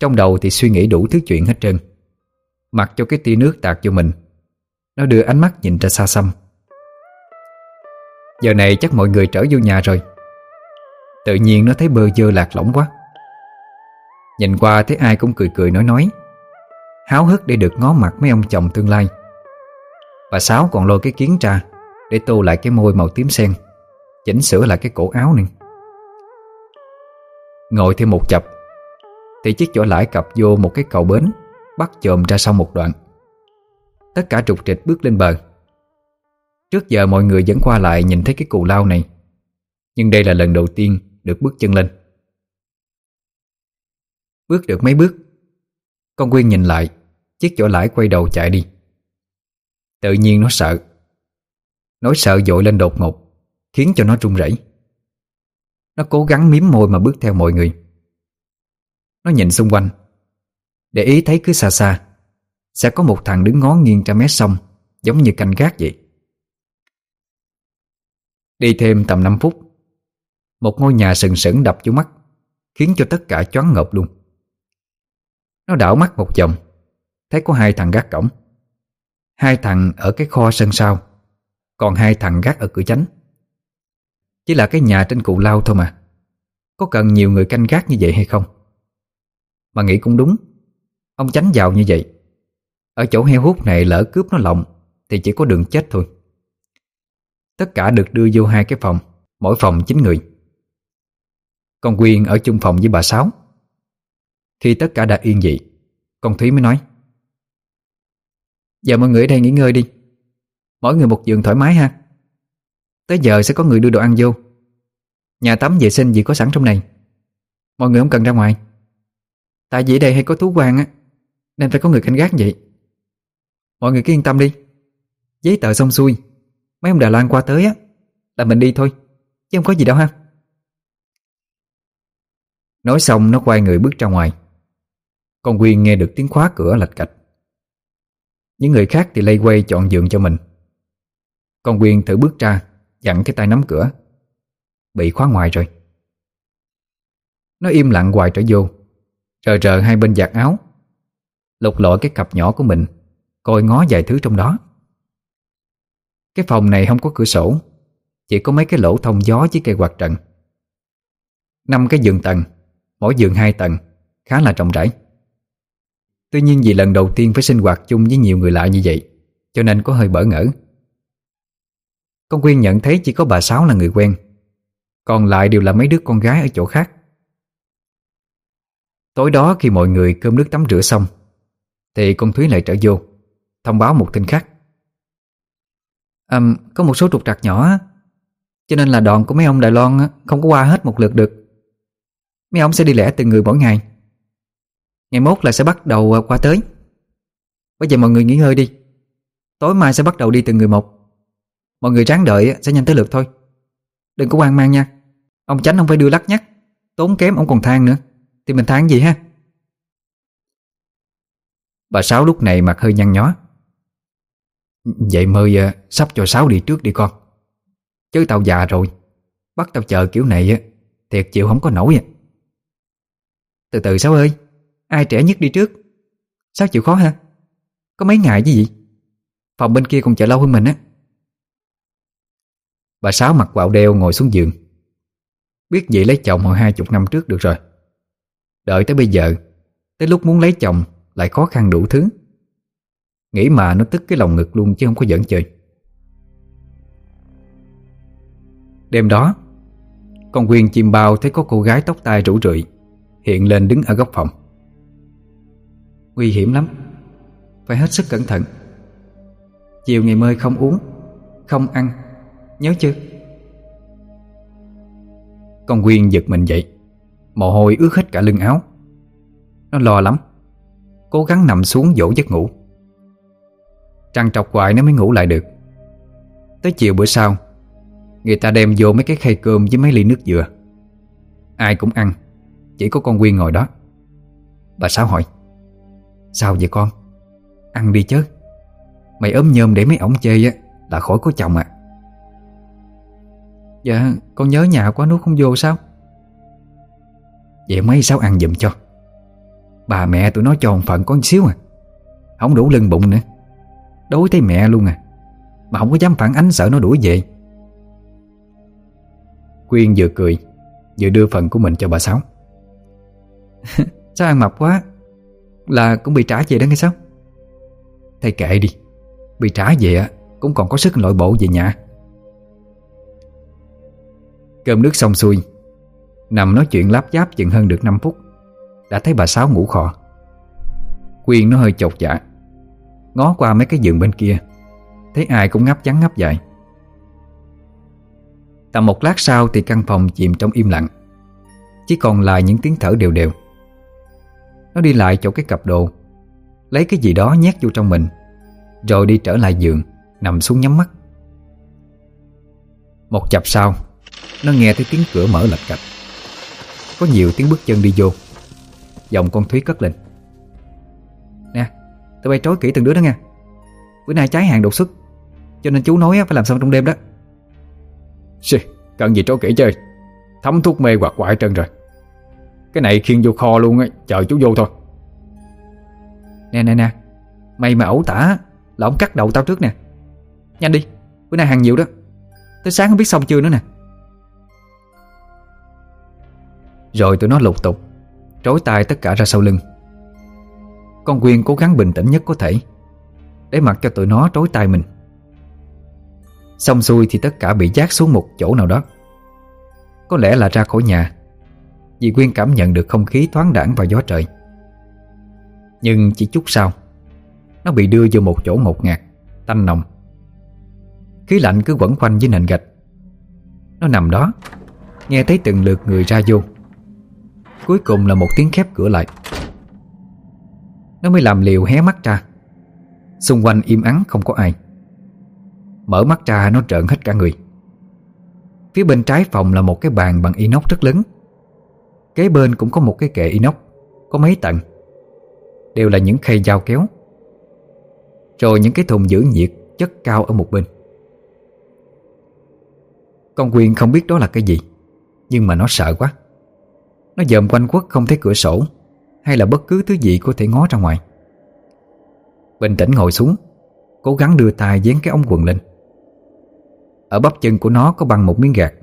[SPEAKER 3] Trong đầu thì suy nghĩ đủ thứ chuyện hết trơn. Mặc cho cái tia nước tạt vô mình nó đưa ánh mắt nhìn ra xa xăm. Giờ này chắc mọi người trở vô nhà rồi. Tự nhiên nó thấy bơ dơ lạc lõng quá. Nhìn qua thấy ai cũng cười cười nói nói. Háo hức để được ngó mặt mấy ông chồng tương lai. Bà Sáu còn lôi cái kiến ra Để tô lại cái môi màu tím sen, Chỉnh sửa lại cái cổ áo nữa Ngồi thêm một chập, Thì chiếc vỏ lãi cặp vô một cái cầu bến, Bắt chồm ra sau một đoạn. Tất cả trục trịch bước lên bờ. Trước giờ mọi người vẫn qua lại nhìn thấy cái cù lao này. Nhưng đây là lần đầu tiên được bước chân lên. Bước được mấy bước, Con Quyên nhìn lại, Chiếc chỗ lãi quay đầu chạy đi. Tự nhiên nó sợ. Nỗi sợ dội lên đột ngột, Khiến cho nó run rẩy. Nó cố gắng miếm môi mà bước theo mọi người. Nó nhìn xung quanh, Để ý thấy cứ xa xa. Sẽ có một thằng đứng ngó nghiêng ra mé sông, Giống như canh gác vậy. Đi thêm tầm 5 phút, Một ngôi nhà sừng sững đập vô mắt, Khiến cho tất cả choáng ngợp luôn. Nó đảo mắt một vòng, Thấy có hai thằng gác cổng. Hai thằng ở cái kho sân sau, Còn hai thằng gác ở cửa chánh. Chỉ là cái nhà trên cụ lao thôi mà, Có cần nhiều người canh gác như vậy hay không? Mà nghĩ cũng đúng, Ông tránh vào như vậy ở chỗ heo hút này lỡ cướp nó lộng Thì chỉ có đường chết thôi. Tất cả được đưa vô hai cái phòng, Mỗi phòng chín người. Con Quyên ở chung phòng với bà Sáu. Khi tất cả đã yên dị, Con Thúy mới nói, Giờ mọi người ở đây nghỉ ngơi đi. Mỗi người một giường thoải mái ha. Tới giờ sẽ có người đưa đồ ăn vô. Nhà tắm vệ sinh gì có sẵn trong này. Mọi người không cần ra ngoài. Tại vì đây hay có thú quan á, Nên phải có người canh gác vậy. Mọi người cứ yên tâm đi. Giấy tờ xong xuôi, Mấy ông Đà Lan qua tới á, Là mình đi thôi, Chứ không có gì đâu ha. Nói xong, nó quay người bước ra ngoài. Con Quyên nghe được tiếng khóa cửa lạch cạch. Những người khác thì lây quay chọn giường cho mình. Con Quyên thử bước ra, Dặn cái tay nắm cửa. Bị khóa ngoài rồi. Nó im lặng hoài trở vô Rờ rờ hai bên giặt áo, Lục lọi cái cặp nhỏ của mình. Coi ngó vài thứ trong đó. Cái phòng này không có cửa sổ, Chỉ có mấy cái lỗ thông gió với cây quạt trần. Năm cái giường tầng, Mỗi giường hai tầng, Khá là rộng rãi. Tuy nhiên vì lần đầu tiên phải sinh hoạt chung với nhiều người lạ như vậy, Cho nên có hơi bỡ ngỡ. Con Quyên nhận thấy chỉ có bà Sáu là người quen, Còn lại đều là mấy đứa con gái ở chỗ khác. Tối đó khi mọi người cơm nước tắm rửa xong, Thì con Thúy lại trở vô. Thông báo một tin khác. À, Có một số trục trặc nhỏ Cho nên là đoàn của mấy ông Đài Loan Không có qua hết một lượt được. Mấy ông sẽ đi lẻ từng người mỗi ngày. Ngày mốt là sẽ bắt đầu ờ, qua tới. Bây giờ mọi người nghỉ ngơi đi. Tối mai sẽ bắt đầu đi từng người một. Mọi người ráng đợi sẽ nhanh tới lượt thôi. Đừng có hoang mang nha. Ông tránh ông phải đưa lắc nhắc. Tốn kém ông còn than nữa. Thì mình than gì ha? Bà Sáu lúc này mặt hơi nhăn nhó. Vậy mời à, sắp cho Sáu đi trước đi con. Chứ tao già rồi, Bắt tao chờ kiểu này à, Thiệt chịu không có nổi à. Từ từ Sáu ơi, Ai trẻ nhất đi trước? Sao chịu khó ha Có mấy ngày chứ gì? Phòng bên kia còn chờ lâu hơn mình á. Bà Sáu mặc quạo đeo ngồi xuống giường. Biết vậy lấy chồng hồi hai chục năm trước được rồi. Đợi tới bây giờ, Tới lúc muốn lấy chồng, Lại khó khăn đủ thứ. Nghĩ mà nó tức cái lòng ngực luôn chứ không có giỡn chơi. Đêm đó, Con Quyên chim bao thấy có cô gái tóc tai rủ rượi, Hiện lên đứng ở góc phòng. Nguy hiểm lắm, Phải hết sức cẩn thận. Chiều ngày mơi không uống, Không ăn, Nhớ chưa? Con Quyên giật mình dậy, Mồ hôi ướt hết cả lưng áo. Nó lo lắm, Cố gắng nằm xuống dỗ giấc ngủ. Trăng trọc hoài nó mới ngủ lại được. Tới chiều bữa sau, Người ta đem vô mấy cái khay cơm với mấy ly nước dừa. Ai cũng ăn, Chỉ có con Quyên ngồi đó. Bà Sáu hỏi, Sao vậy con? Ăn đi chứ. Mày ốm nhôm để mấy ổng chê á, Là khỏi có chồng à Dạ con nhớ nhà quá nuốt không vô sao? Vậy mấy sao ăn giùm cho. Bà mẹ tụi nó cho một phần có một xíu à Không đủ lưng bụng nữa. Đối thấy mẹ luôn à. Mà không có dám phản ánh sợ nó đuổi về. Quyên vừa cười, Vừa đưa phần của mình cho bà Sáu. Sao ăn mập quá? Là cũng bị trả về đó nghe sao Thầy kệ đi, Bị trả về cũng còn có sức lội bộ về nhà. Cơm nước xong xuôi, Nằm nói chuyện láp giáp chừng hơn được 5 phút, Đã thấy bà Sáu ngủ khò. Quyên nó hơi chột dạ. Ngó qua mấy cái giường bên kia. Thấy ai cũng ngáp trắng ngáp dài. Tầm một lát sau thì căn phòng chìm trong im lặng. Chỉ còn lại những tiếng thở đều đều. Nó đi lại chỗ cái cặp đồ, Lấy cái gì đó nhét vô trong mình, Rồi đi trở lại giường, Nằm xuống nhắm mắt. Một chập sau, Nó nghe thấy tiếng cửa mở lạch cạch. Có nhiều tiếng bước chân đi vô. Giọng con Thúy cất lên. Tụi bay trói kỹ từng đứa đó nha Bữa nay cháy hàng đột xuất Cho nên chú nói phải làm xong trong đêm đó.
[SPEAKER 2] Xì, cần gì trói kỹ chơi? Thấm thuốc mê hoặc quại trơn rồi. Cái này khiêng vô kho luôn á Chờ chú vô thôi.
[SPEAKER 3] Nè nè nè Mày mà ẩu tả Là ông cắt đầu tao trước nè. Nhanh đi Bữa nay hàng nhiều đó. Tới sáng không biết xong chưa nữa nè. Rồi tụi nó lục tục Trối tay tất cả ra sau lưng con Quyên cố gắng bình tĩnh nhất có thể, Để mặc cho tụi nó trối tay mình. Xong xuôi thì tất cả bị giác xuống một chỗ nào đó. Có lẽ là ra khỏi nhà, Vì Quyên cảm nhận được không khí thoáng đẳng và gió trời. Nhưng chỉ chút sau, Nó bị đưa vô một chỗ ngột ngạt, Tanh nồng. Khí lạnh cứ quẩn quanh với nền gạch. Nó nằm đó, Nghe thấy từng lượt người ra vô. Cuối cùng là một tiếng khép cửa lại. Nó mới làm liều hé mắt ra. Xung quanh im ắng không có ai. Mở mắt ra nó trợn hết cả người. Phía bên trái phòng là một cái bàn bằng inox rất lớn. Kế bên cũng có một cái kệ inox, Có mấy tầng. Đều là những khay dao kéo. Rồi những cái thùng giữ nhiệt Chất cao ở một bên. Con Quyên không biết đó là cái gì, Nhưng mà nó sợ quá. Nó dòm quanh quất không thấy cửa sổ. Hay là bất cứ thứ gì có thể ngó ra ngoài. Bình tĩnh ngồi xuống, Cố gắng đưa tay dán cái ống quần lên. Ở bắp chân của nó có bằng một miếng gạt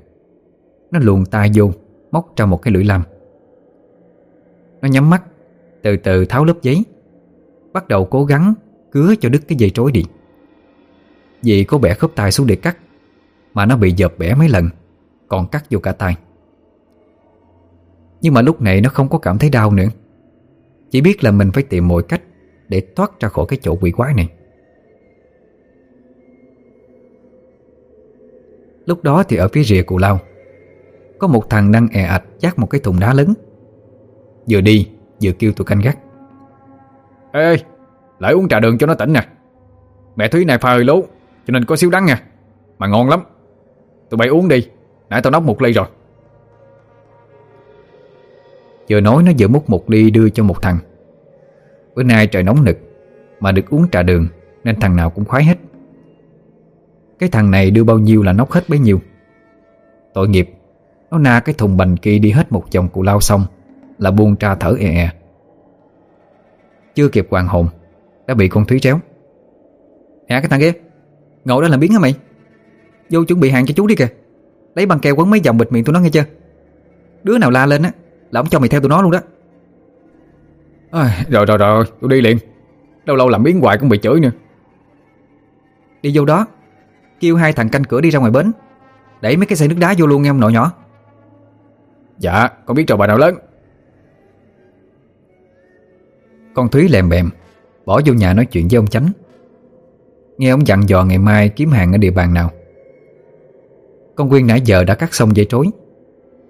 [SPEAKER 3] Nó luồn tay vô, Móc ra một cái lưỡi lam. Nó nhắm mắt, Từ từ tháo lớp giấy, Bắt đầu cố gắng cứa cho đứt cái dây trối đi. Vì có bẻ khớp tay xuống để cắt, Mà nó bị dập bẻ mấy lần, Còn cắt vô cả tay Nhưng mà lúc này nó không có cảm thấy đau nữa. Chỉ biết là mình phải tìm mọi cách Để thoát ra khỏi cái chỗ quỷ quái này. Lúc đó thì ở phía rìa cù lao, Có một thằng đang è ạch chát một cái thùng đá lớn. Vừa đi, vừa kêu tụi canh gác.
[SPEAKER 2] Ê, lại uống trà đường cho nó tỉnh nè. Mẹ Thúy này pha hơi lố, Cho nên có xíu đắng nha. Mà ngon lắm. Tụi bay uống đi, Nãy tao nóc một ly rồi.
[SPEAKER 3] Vừa nói nó vừa múc một ly đưa cho một thằng. Bữa nay trời nóng nực, Mà được uống trà đường, Nên thằng nào cũng khoái hết. Cái thằng này đưa bao nhiêu là nóc hết bấy nhiêu. Tội nghiệp, Nó na cái thùng bành kia đi hết một vòng cụ lao xong, Là buông tra thở e e. Chưa kịp hoàng hồn, Đã bị con Thúy tréo Nè cái thằng kia? Ngồi đó làm biến hả mày? Vô chuẩn bị hàng cho chú đi kìa. Lấy băng keo quấn mấy vòng bịt miệng tụi nó nghe chưa? Đứa nào la lên á? Là ông cho mày theo tụi nó luôn đó.
[SPEAKER 2] À, Rồi rồi rồi tôi đi liền. Lâu lâu làm biến hoài cũng bị chửi nữa.
[SPEAKER 3] Đi vô đó Kêu hai thằng canh cửa đi ra ngoài bến Đẩy mấy cái xe nước đá vô luôn nghe ông nội nhỏ.
[SPEAKER 2] Dạ con biết trò bà nào lớn.
[SPEAKER 3] Con Thúy lèm bèm Bỏ vô nhà nói chuyện với ông Chánh. Nghe ông dặn dò ngày mai kiếm hàng ở địa bàn nào. Con Quyên nãy giờ đã cắt xong dây trối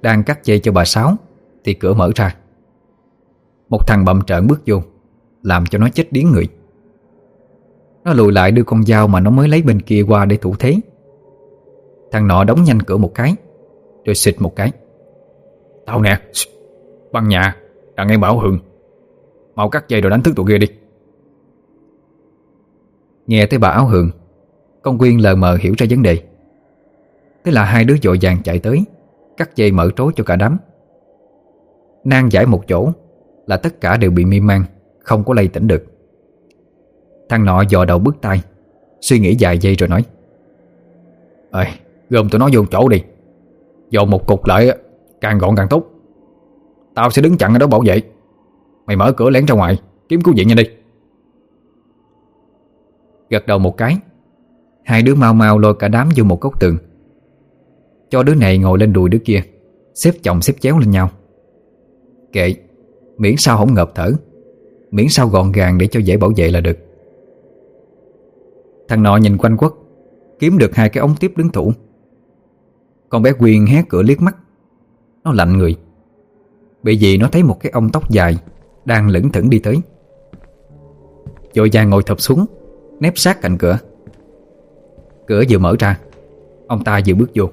[SPEAKER 3] Đang cắt dây cho bà Sáu Thì cửa mở ra. Một thằng bậm trợn bước vô Làm cho nó chết điếng người. Nó lùi lại đưa con dao mà nó mới lấy bên kia qua để thủ thế. Thằng nọ đóng nhanh cửa một cái Rồi xịt một cái.
[SPEAKER 2] Tao nè Băng nhà Đang nghe bảo hường. Mau cắt dây rồi đánh thức tụi kia đi.
[SPEAKER 3] Nghe tới bà áo hường Con Quyên lờ mờ hiểu ra vấn đề. Thế là hai đứa dội vàng chạy tới Cắt dây mở trối cho cả đám Nan giải một chỗ Là tất cả đều bị mê man Không có lây tỉnh được. Thằng nọ dò đầu bước tay Suy nghĩ dài giây rồi nói
[SPEAKER 2] Ơi, gom tụi nó vô chỗ đi. Dồn một cục lại Càng gọn càng tốt. Tao sẽ đứng chặn ở đó bảo vệ. Mày mở cửa lén ra ngoài Kiếm cứu viện nhanh đi.
[SPEAKER 3] Gật đầu một cái Hai đứa mau mau lôi cả đám vô một góc tường. Cho đứa này ngồi lên đùi đứa kia Xếp chồng xếp chéo lên nhau. Kệ. Miễn sao không ngợp thở. Miễn sao gọn gàng để cho dễ bảo vệ là được. Thằng nọ nhìn quanh quất, Kiếm được hai cái ống tiếp đứng thủ. Con bé Quyên hé cửa liếc mắt. Nó lạnh người. Bởi vì nó thấy một cái ông tóc dài Đang lững thững đi tới. Dội vàng ngồi thập xuống, Nép sát cạnh cửa. Cửa vừa mở ra, Ông ta vừa bước vô.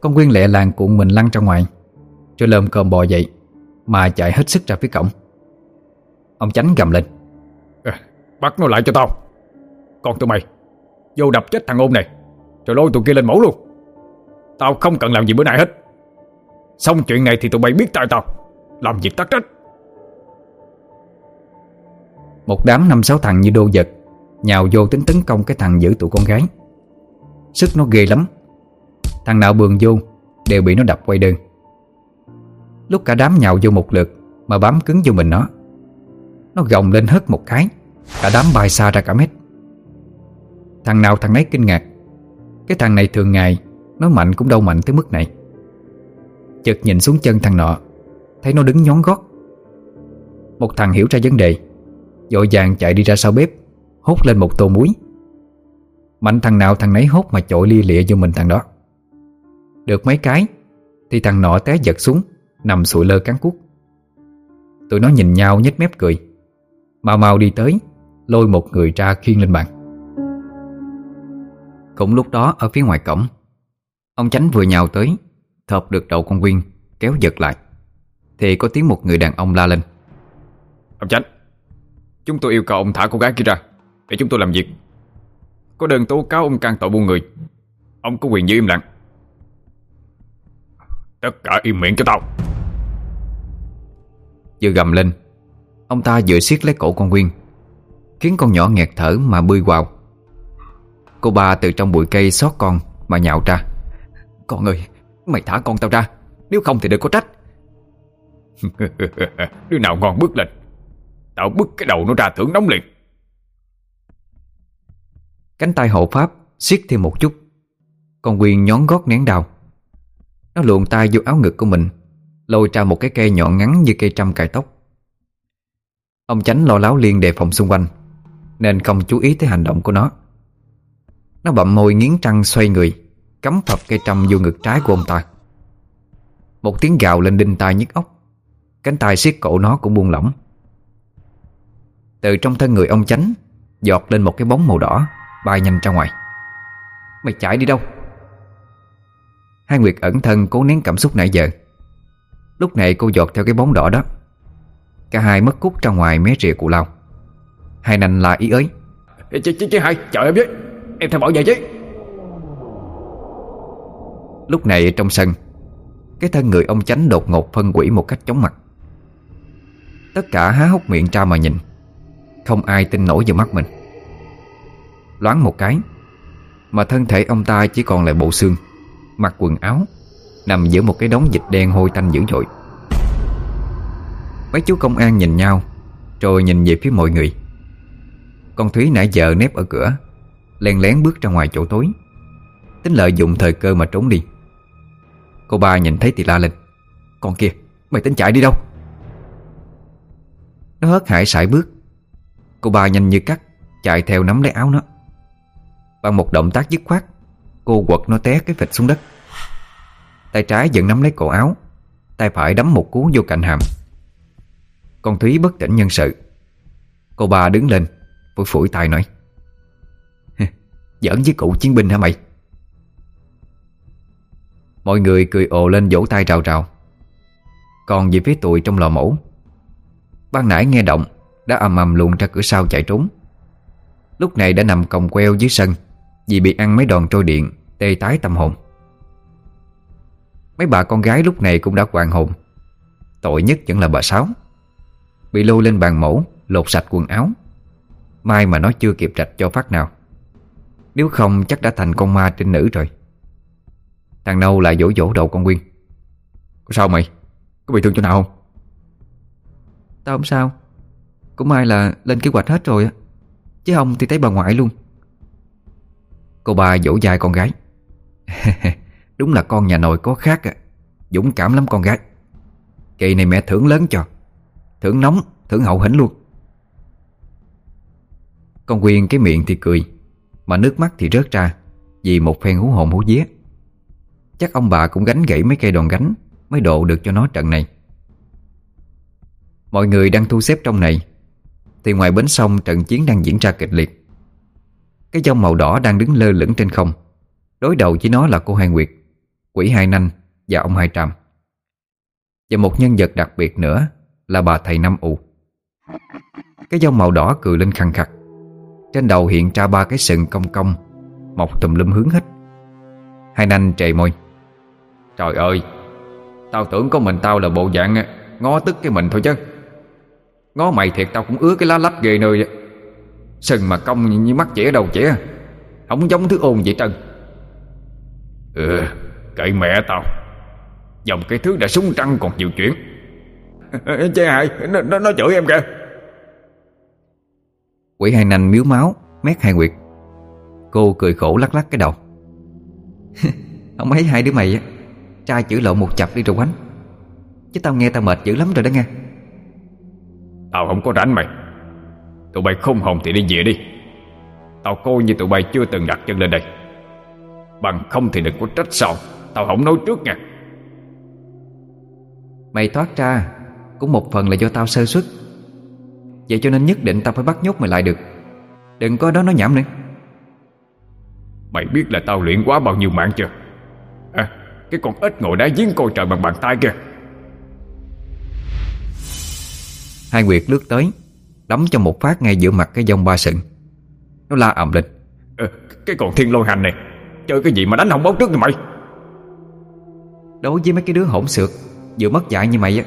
[SPEAKER 3] Con Quyên lẹ làng cuộn mình lăn ra ngoài, Rồi lơm cơm bò dậy. Mà chạy hết sức ra phía cổng. Ông Chánh gầm lên.
[SPEAKER 2] À, Bắt nó lại cho tao. Còn tụi mày Vô đập chết thằng ôn này Rồi lôi tụi kia lên mẫu luôn. Tao không cần làm gì bữa nay hết. Xong chuyện này thì tụi bay biết tay tao. Làm việc tắc trách.
[SPEAKER 3] Một đám năm sáu thằng như đô vật Nhào vô tính tấn công cái thằng giữ tụi con gái. Sức nó ghê lắm. Thằng nào bường vô Đều bị nó đập quay đơn Lúc cả đám nhào vô một lượt Mà bám cứng vô mình nó. Nó gồng lên hất một cái, Cả đám bay xa ra cả mét. Thằng nào thằng nấy kinh ngạc. Cái thằng này thường ngày, Nó mạnh cũng đâu mạnh tới mức này. Chợt nhìn xuống chân thằng nọ, Thấy nó đứng nhón gót. Một thằng hiểu ra vấn đề Dội vàng chạy đi ra sau bếp, Hốt lên một tô muối. Mạnh thằng nào thằng nấy hốt mà chội lia lịa vô mình thằng đó. Được mấy cái, Thì thằng nọ té giật xuống Nằm sụi lơ cắn cuốc. Tụi nó nhìn nhau nhếch mép cười. Mau mau đi tới Lôi một người ra khiêng lên bàn. Cũng lúc đó ở phía ngoài cổng Ông Chánh vừa nhào tới Thợp được đầu con Quyên Kéo giật lại. Thì có tiếng một người đàn ông la lên.
[SPEAKER 2] Ông Chánh Chúng tôi yêu cầu ông thả cô gái kia ra Để chúng tôi làm việc. Có đơn tố cáo ông can tội buôn người. Ông có quyền giữ im lặng. Tất cả im miệng cho tao
[SPEAKER 1] Vừa gầm lên. Ông ta vừa siết lấy cổ con Nguyên Khiến con nhỏ nghẹt thở mà bươi vào Cô ba từ trong bụi cây xót con Mà nhạo ra. Con ơi, mày thả con tao ra, Nếu không thì đừng có trách.
[SPEAKER 2] Đứa nào ngon bước lên, Tao bứt cái đầu nó ra thưởng nóng liền.
[SPEAKER 1] Cánh tay hộ pháp siết thêm một chút. Con Nguyên nhón gót nén đào Nó luồn tay vô áo ngực của mình. Lôi ra một cái cây nhọn ngắn như cây trăm cài tóc. Ông chánh lo láo liên đề phòng xung quanh, Nên không chú ý tới hành động của nó. Nó bậm môi nghiến trăng xoay người, Cắm phập cây trăm vô ngực trái của ông ta. Một tiếng gào lên đinh tai nhức óc, Cánh tay siết cổ nó cũng buông lỏng. Từ trong thân người ông chánh, Giọt lên một cái bóng màu đỏ, Bay nhanh ra ngoài. Mày chạy đi đâu? Hai Nguyệt ẩn thân cố nén cảm xúc nãy giờ. Lúc này cô giọt theo cái bóng đỏ đó. Cả hai mất cút ra ngoài mé rìa cụ lao. Hai nành là ý ới
[SPEAKER 2] Chứ, chứ, chứ hai, chờ em với. Em theo bảo vệ chứ.
[SPEAKER 1] Lúc này trong sân Cái thân người ông chánh đột ngột phân quỷ một cách chóng mặt. Tất cả há hốc miệng ra mà nhìn. Không ai tin nổi vào mắt mình. Loáng một cái Mà thân thể ông ta chỉ còn lại bộ xương Mặc quần áo Nằm giữa một cái đống dịch đen hôi tanh dữ dội. Mấy chú công an nhìn nhau, Rồi nhìn về phía mọi người. Con Thúy nãy giờ nép ở cửa, Len lén bước ra ngoài chỗ tối, Tính lợi dụng thời cơ mà trốn đi. Cô ba nhìn thấy thì la lên, Con kia, mày tính chạy đi đâu? Nó hớt hải sải bước. Cô ba nhanh như cắt, Chạy theo nắm lấy áo nó. Bằng một động tác dứt khoát, Cô quật nó té cái phịch xuống đất. Tay trái vẫn nắm lấy cổ áo, Tay phải đấm một cú vô cạnh hàm. Con Thúy bất tỉnh nhân sự. Cô bà đứng lên, Phủi phủi tay nói Giỡn với cụ chiến binh hả mày? Mọi người cười ồ lên vỗ tay rào rào. Còn về phía tụi trong lò mổ, Ban nãy nghe động Đã ầm ầm luồn ra cửa sau chạy trốn. Lúc này đã nằm còng queo dưới sân Vì bị ăn mấy đòn trôi điện, Tê tái tâm hồn. Mấy bà con gái lúc này cũng đã hoàng hồn. Tội nhất vẫn là bà Sáu. Bị lôi lên bàn mổ Lột sạch quần áo. Mai mà nó chưa kịp rạch cho phát nào. Nếu không chắc đã thành con ma trinh nữ rồi. Thằng Nâu lại dỗ dỗ đầu con Nguyên
[SPEAKER 2] Có sao mày? Có bị thương chỗ nào không?
[SPEAKER 3] Tao không sao. Cũng may là lên kế hoạch hết rồi á. Chứ không thì thấy bà ngoại luôn.
[SPEAKER 1] Cô ba dỗ dài con gái Đúng là con nhà nội có khác à. Dũng cảm lắm con gái. Kỳ này mẹ thưởng lớn cho. Thưởng nóng, thưởng hậu hĩnh luôn. Con Quyên cái miệng thì cười Mà nước mắt thì rớt ra Vì một phen hú hồn hú vía. Chắc ông bà cũng gánh gãy mấy cây đòn gánh Mới độ được cho nó trận này. Mọi người đang thu xếp trong này Thì ngoài bến sông trận chiến đang diễn ra kịch liệt. Cái dông màu đỏ đang đứng lơ lửng trên không Đối đầu với nó là cô Hai Nguyệt. Quỷ Hai Nanh và ông Hai Tràm. Và một nhân vật đặc biệt nữa Là bà thầy Năm ụ Cái dông màu đỏ cười lên khăn khặt Trên đầu hiện ra ba cái sừng cong cong, Mọc tùm lum hướng hết. Hai Nanh trề môi.
[SPEAKER 2] Trời ơi, Tao tưởng có mình tao là bộ dạng à, Ngó tức cái mình thôi chứ. Ngó mày thiệt tao cũng ứa cái lá lách ghê nơi Sừng mà cong như mắt chĩa đầu chĩa, Không giống thứ ôn vậy trân. Ừ. Kệ mẹ tao. Dòng cái thứ đã súng trăng còn nhiều chuyện. Chế hại nó, nó, nó chửi em kìa.
[SPEAKER 1] Quỷ hai nanh miếu máu Mét hai nguyệt. Cô cười khổ lắc lắc cái đầu.
[SPEAKER 3] Không mấy hai đứa mày á Trai chữ lộ một chập đi rồi quánh. Chứ tao nghe tao mệt dữ lắm rồi đó nghe.
[SPEAKER 2] Tao không có rảnh mày. Tụi bay không hồn thì đi về đi. Tao coi như tụi bay chưa từng đặt chân lên đây. Bằng không thì đừng có trách sao Tao không nói trước nha.
[SPEAKER 3] Mày thoát ra Cũng một phần là do tao sơ suất. Vậy cho nên nhất định tao phải bắt nhốt mày lại được. Đừng có đó nói nhảm nữa.
[SPEAKER 2] Mày biết là tao luyện quá bao nhiêu mạng chưa? À cái con ếch ngồi đá giếng coi trời bằng bàn tay kìa.
[SPEAKER 1] Hai Nguyệt lướt tới
[SPEAKER 3] Đấm cho một phát ngay giữa mặt cái dông ba sừng. Nó la ầm lên.
[SPEAKER 2] Ờ, Cái con thiên lôi hành này Chơi cái gì mà đánh không báo trước vậy mày
[SPEAKER 3] Đối với mấy cái đứa hỗn xược Vừa mất dạy như mày á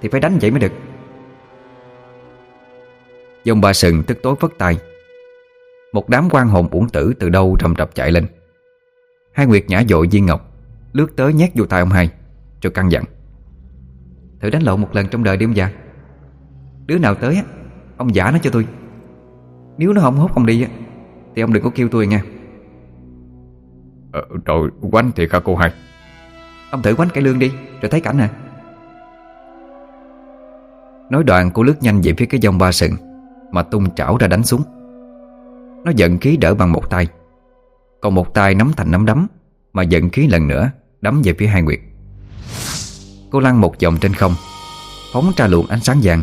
[SPEAKER 3] Thì phải đánh vậy mới được. Dông ba sừng tức tối phất tay. Một đám quan hồn uổng tử từ đâu rầm rập chạy lên. Hai Nguyệt nhã dội viên ngọc Lướt tới nhét vô tay ông hai Rồi căng dặn. Thử đánh lộn một lần trong đời đi ông già. Đứa nào tới á Ông giả nó cho tôi. Nếu nó không hút ông đi á Thì ông đừng có kêu tôi nha
[SPEAKER 2] ờ, Rồi quánh thiệt hả cô hai.
[SPEAKER 3] Ông thử quánh cải lương đi, Rồi thấy cảnh nè Nói đoạn cô lướt nhanh về phía cái dông ba sừng, Mà tung chảo ra đánh xuống. Nó giận khí đỡ bằng một tay. Còn một tay nắm thành nắm đấm, Mà giận khí lần nữa Đấm về phía hai nguyệt. Cô lăn một vòng trên không, Phóng ra luồng ánh sáng vàng.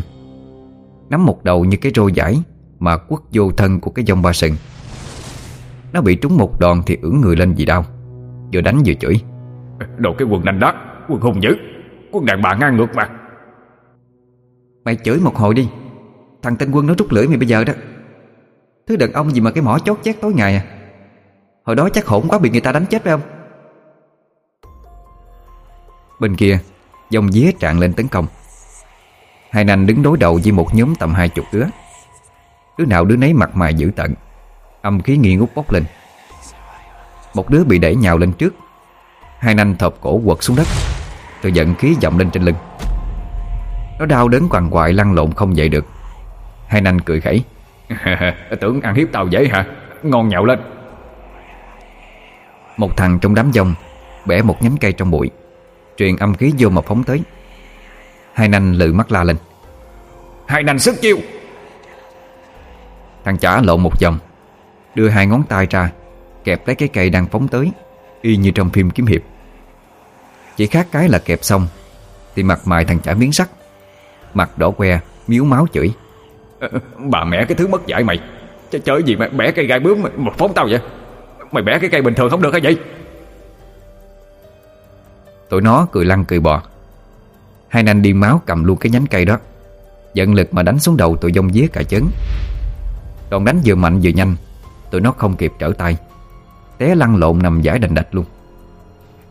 [SPEAKER 3] Nắm một đầu như cái rô giải Mà quất vô thân của cái dông ba sừng. Nó bị trúng một đòn Thì ưỡn người lên vì đau, Vừa đánh vừa chửi.
[SPEAKER 2] Đồ cái quần nành đó Quần hùng dữ. Quân đàn bà ngang ngược mà.
[SPEAKER 3] Mày chửi một hồi đi. Thằng tên quân nó rút lưỡi mày bây giờ đó. Thứ đàn ông gì mà cái mỏ chốt chét tối ngày à? Hồi đó chắc hổn quá bị người ta đánh chết phải không? Bên kia, Dòng dế tràn lên tấn công. Hai nành đứng đối đầu với một nhóm tầm hai chục đứa Đứa nào đứa nấy mặt mày dữ tận. Âm khí nghi ngút bốc lên. Một đứa bị đẩy nhào lên trước Hai nanh thọp cổ quật xuống đất. Rồi giận khí dậm lên trên lưng. Nó đau đớn quằn quại, lăn lộn không dậy được. Hai nanh cười khẩy.
[SPEAKER 2] Tưởng ăn hiếp tao dễ hả? Ngon nhậu lên.
[SPEAKER 3] Một thằng trong đám dông Bẻ một nhánh cây trong bụi. Truyền âm khí vô mà phóng tới. Hai nanh lự mắt la lên.
[SPEAKER 2] Hai nanh sức chiêu
[SPEAKER 3] Thằng chả lộn một vòng, Đưa hai ngón tay ra, Kẹp lấy cái cây đang phóng tới. Y như trong phim kiếm hiệp. Chỉ khác cái là kẹp xong Thì mặt mày thằng chả biến sắc Mặt đỏ que, miếu máu chửi.
[SPEAKER 2] À, Bà mẹ cái thứ mất dạy mày. Ch Chơi gì mà bẻ cây gai bướm mà, phóng tao vậy? Mày bẻ cái cây bình thường không được hay vậy?
[SPEAKER 3] Tụi nó cười lăn cười bò. Hai nanh điên máu cầm luôn cái nhánh cây đó Giận lực mà đánh xuống đầu tụi dông dế cả chấn Đòn đánh vừa mạnh vừa nhanh Tụi nó không kịp trở tay Té lăn lộn nằm giải đành đạch luôn.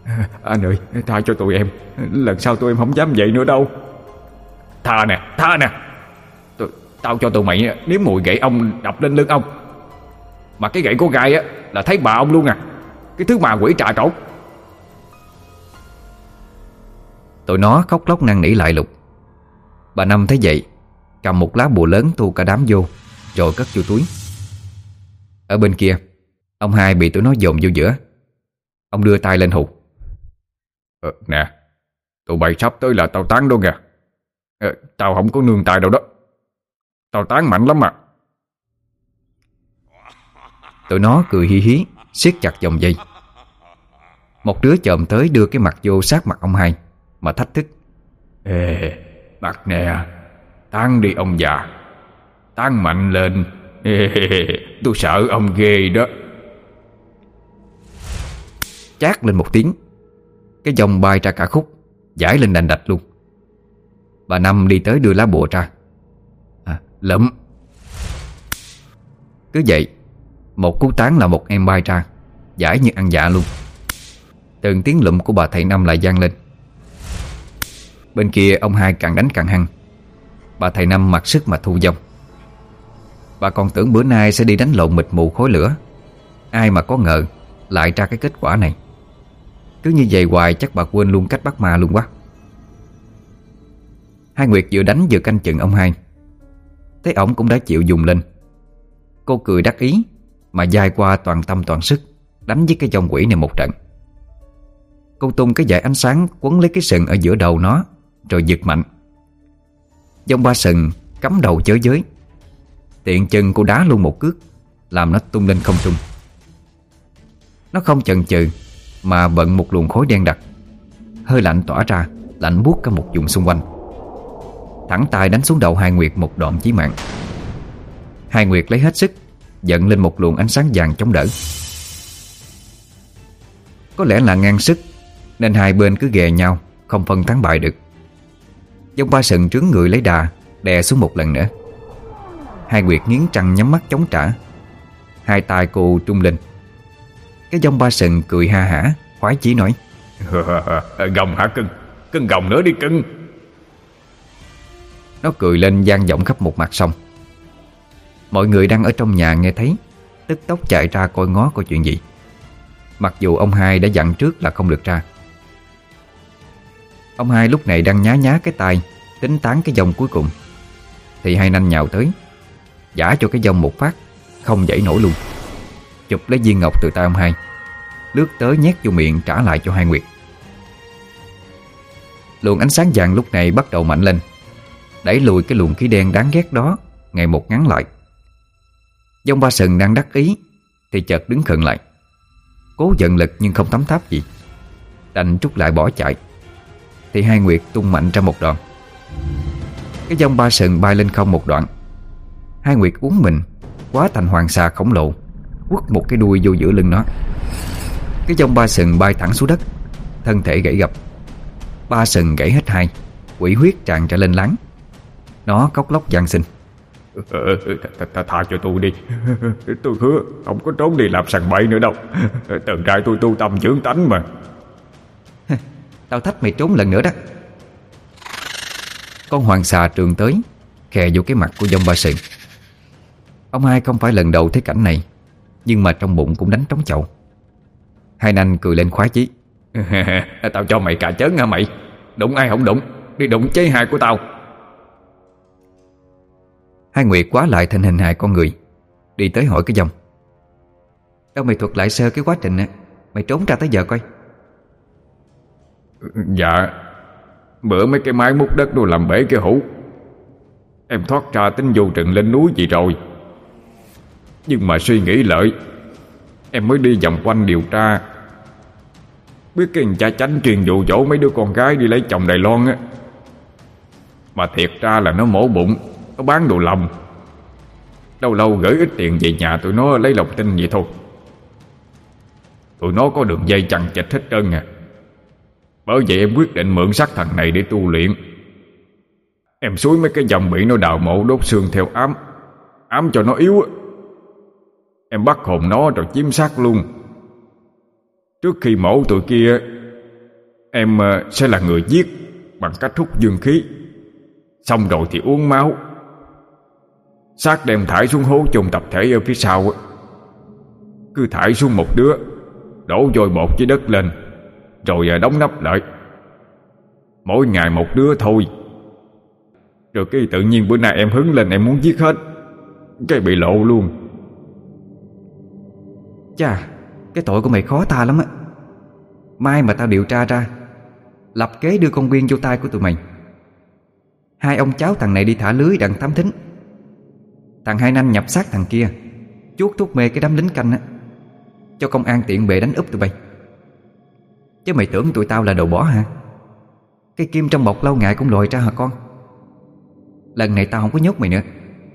[SPEAKER 2] À, Anh ơi tha cho tụi em. Lần sau tụi em không dám vậy nữa đâu. Tha nè tha nè. Tụi, Tao cho tụi mày nếm mùi gậy ông đập lên lưng ông. Mà cái gậy của gai á Là thấy bà ông luôn à. Cái thứ mà quỷ trà trộn.
[SPEAKER 3] Tụi nó khóc lóc năn nỉ lại lục. Bà Năm thấy vậy Cầm một lá bùa lớn thu cả đám vô Rồi cất vô túi. Ở bên kia Ông hai bị tụi nó dồn vô giữa. Ông đưa tay lên hụt
[SPEAKER 2] ờ, Nè Tụi bay sắp tới là tao tán đó kìa ờ, Tao không có nương tay đâu đó. Tao tán mạnh lắm mà.
[SPEAKER 3] Tụi nó cười hí hí siết chặt dòng dây. Một đứa chồm tới đưa cái mặt vô sát mặt ông hai Mà thách thức.
[SPEAKER 2] Ê Mặt nè Tán đi ông già. Tán mạnh lên. Ê, Tôi sợ ông ghê đó
[SPEAKER 3] Chát lên một tiếng. Cái dòng bay ra cả khúc Giải lên đành đạch luôn. Bà Năm đi tới đưa lá bùa ra. À, Lụm Cứ vậy Một cú tán là một em bay ra Giải như ăn dạ luôn. Từng tiếng lụm của bà thầy Năm lại gian lên. Bên kia ông hai càng đánh càng hăng. Bà thầy Năm mặc sức mà thu dòng. Bà còn tưởng bữa nay sẽ đi đánh lộn mịt mù khối lửa. Ai mà có ngờ Lại ra cái kết quả này. Cứ như vậy hoài, chắc bà quên luôn cách bắt ma luôn quá. Hai Nguyệt vừa đánh vừa canh chừng ông hai. Thấy ổng cũng đã chịu dùng lên. Cô cười đắc ý, Mà dài qua toàn tâm toàn sức, Đánh với cái dòng quỷ này một trận. Cô tung cái dải ánh sáng, Quấn lấy cái sừng ở giữa đầu nó, Rồi giật mạnh. Dòng ba sừng cắm đầu chới giới. Tiện chân cô đá luôn một cước, Làm nó tung lên không trung. Nó không chần chừ mà bận một luồng khối đen đặc. Hơi lạnh tỏa ra, Lạnh buốt cả một vùng xung quanh. Thẳng tay đánh xuống đầu Hai Nguyệt một đoạn chí mạng. Hai Nguyệt lấy hết sức, Giận lên một luồng ánh sáng vàng chống đỡ. Có lẽ là ngang sức, Nên hai bên cứ ghè nhau, Không phân thắng bại được. Dông ba sừng trướng người lấy đà, Đè xuống một lần nữa. Hai Nguyệt nghiến trăng nhắm mắt chống trả. Hai tay cô trung lên. Cái dông ba sừng cười ha hả Khoái chí nói.
[SPEAKER 2] Gồng hả cưng? Cưng gồng nữa đi cưng.
[SPEAKER 3] Nó cười lên gian giọng khắp một mặt sông. Mọi người đang ở trong nhà nghe thấy Tức tốc chạy ra coi ngó coi chuyện gì. Mặc dù ông hai đã dặn trước là không được ra. Ông hai lúc này đang nhá nhá cái tay Tính tán cái dòng cuối cùng. Thì hai nanh nhào tới Giả cho cái dòng một phát Không dãy nổi luôn. Chụp lấy viên ngọc từ tay ông hai Lướt tới nhét vô miệng trả lại cho hai Nguyệt. Luồng ánh sáng vàng lúc này bắt đầu mạnh lên, Đẩy lùi cái luồng khí đen đáng ghét đó, Ngày một ngắn lại. Dông ba sừng đang đắc ý, Thì chợt đứng khựng lại. Cố giận lực nhưng không thấm tháp gì, Đành trút lại bỏ chạy. Thì hai Nguyệt tung mạnh ra một đoạn. Cái dông ba sừng bay lên không một đoạn. Hai Nguyệt uống mình, Quá thành hoàng xà khổng lồ, Quất một cái đuôi vô giữa lưng nó. Cái dông ba sừng bay thẳng xuống đất Thân thể gãy gập. Ba sừng gãy hết hai Quỷ huyết tràn ra lên láng. Nó cốc lóc gian sinh.
[SPEAKER 2] Ờ, ờ, Tha cho tôi đi. Tôi hứa không có trốn đi làm sằng bậy nữa đâu. Tần trai tôi tu tâm dưỡng tánh mà.
[SPEAKER 3] Tao thách mày trốn lần nữa đó. Con hoàng xà trường tới Khè vô cái mặt của dông ba sừng. Ông hai không phải lần đầu thấy cảnh này Nhưng mà trong bụng cũng đánh trống chậu Hai nanh cười lên khoái chí.
[SPEAKER 2] Tao cho mày cả chớn hả mày? Đụng ai không đụng? Đi đụng chế hài của tao.
[SPEAKER 3] Hai Nguyệt quá lại thành hình hài con người, Đi tới hỏi cái dòng. Đâu mày thuật lại sơ cái quá trình á, Mày trốn ra tới giờ coi.
[SPEAKER 2] Dạ Bữa mấy cái máy múc đất đồ làm bể cái hũ. Em thoát ra tính vô trận lên núi gì rồi. Nhưng mà suy nghĩ lợi Em mới đi vòng quanh điều tra. Biết cái cha chánh truyền dụ dỗ mấy đứa con gái đi lấy chồng Đài Loan á. Mà thiệt ra là nó mổ bụng, Nó bán đồ lòng Lâu lâu gửi ít tiền về nhà tụi nó lấy lòng tin vậy thôi. Tụi nó có đường dây chằng chịch hết trơn à. Bởi vậy em quyết định mượn sắc thằng này để tu luyện. Em suối mấy cái dòng bị nó đào mộ đốt xương theo ám. Ám cho nó yếu Em bắt hồn nó rồi chiếm xác luôn. Trước khi mổ tụi kia, Em ờ, sẽ là người giết Bằng cách hút dương khí. Xong rồi thì uống máu. Xác đem thải xuống hố chôn tập thể ở phía sau Cứ thải xuống một đứa, Đổ vôi bột với đất lên, Rồi ờ, đóng nắp lại. Mỗi ngày một đứa thôi. Rồi cái tự nhiên bữa nay em hứng lên em muốn giết hết. Cái bị lộ luôn.
[SPEAKER 3] Chà, Cái tội của mày khó tha lắm á. Mai mà tao điều tra ra, Lập kế đưa con Quyên vô tay của tụi mày. Hai ông cháu thằng này đi thả lưới đặng thám thính. Thằng hai nanh nhập sát thằng kia, Chuốt thuốc mê cái đám lính canh á, Cho công an tiện bệ đánh úp tụi bay. Chứ mày tưởng tụi tao là đồ bỏ hả? Cái kim trong bọc lâu ngày cũng lòi ra hả con? Lần này tao không có nhốt mày nữa,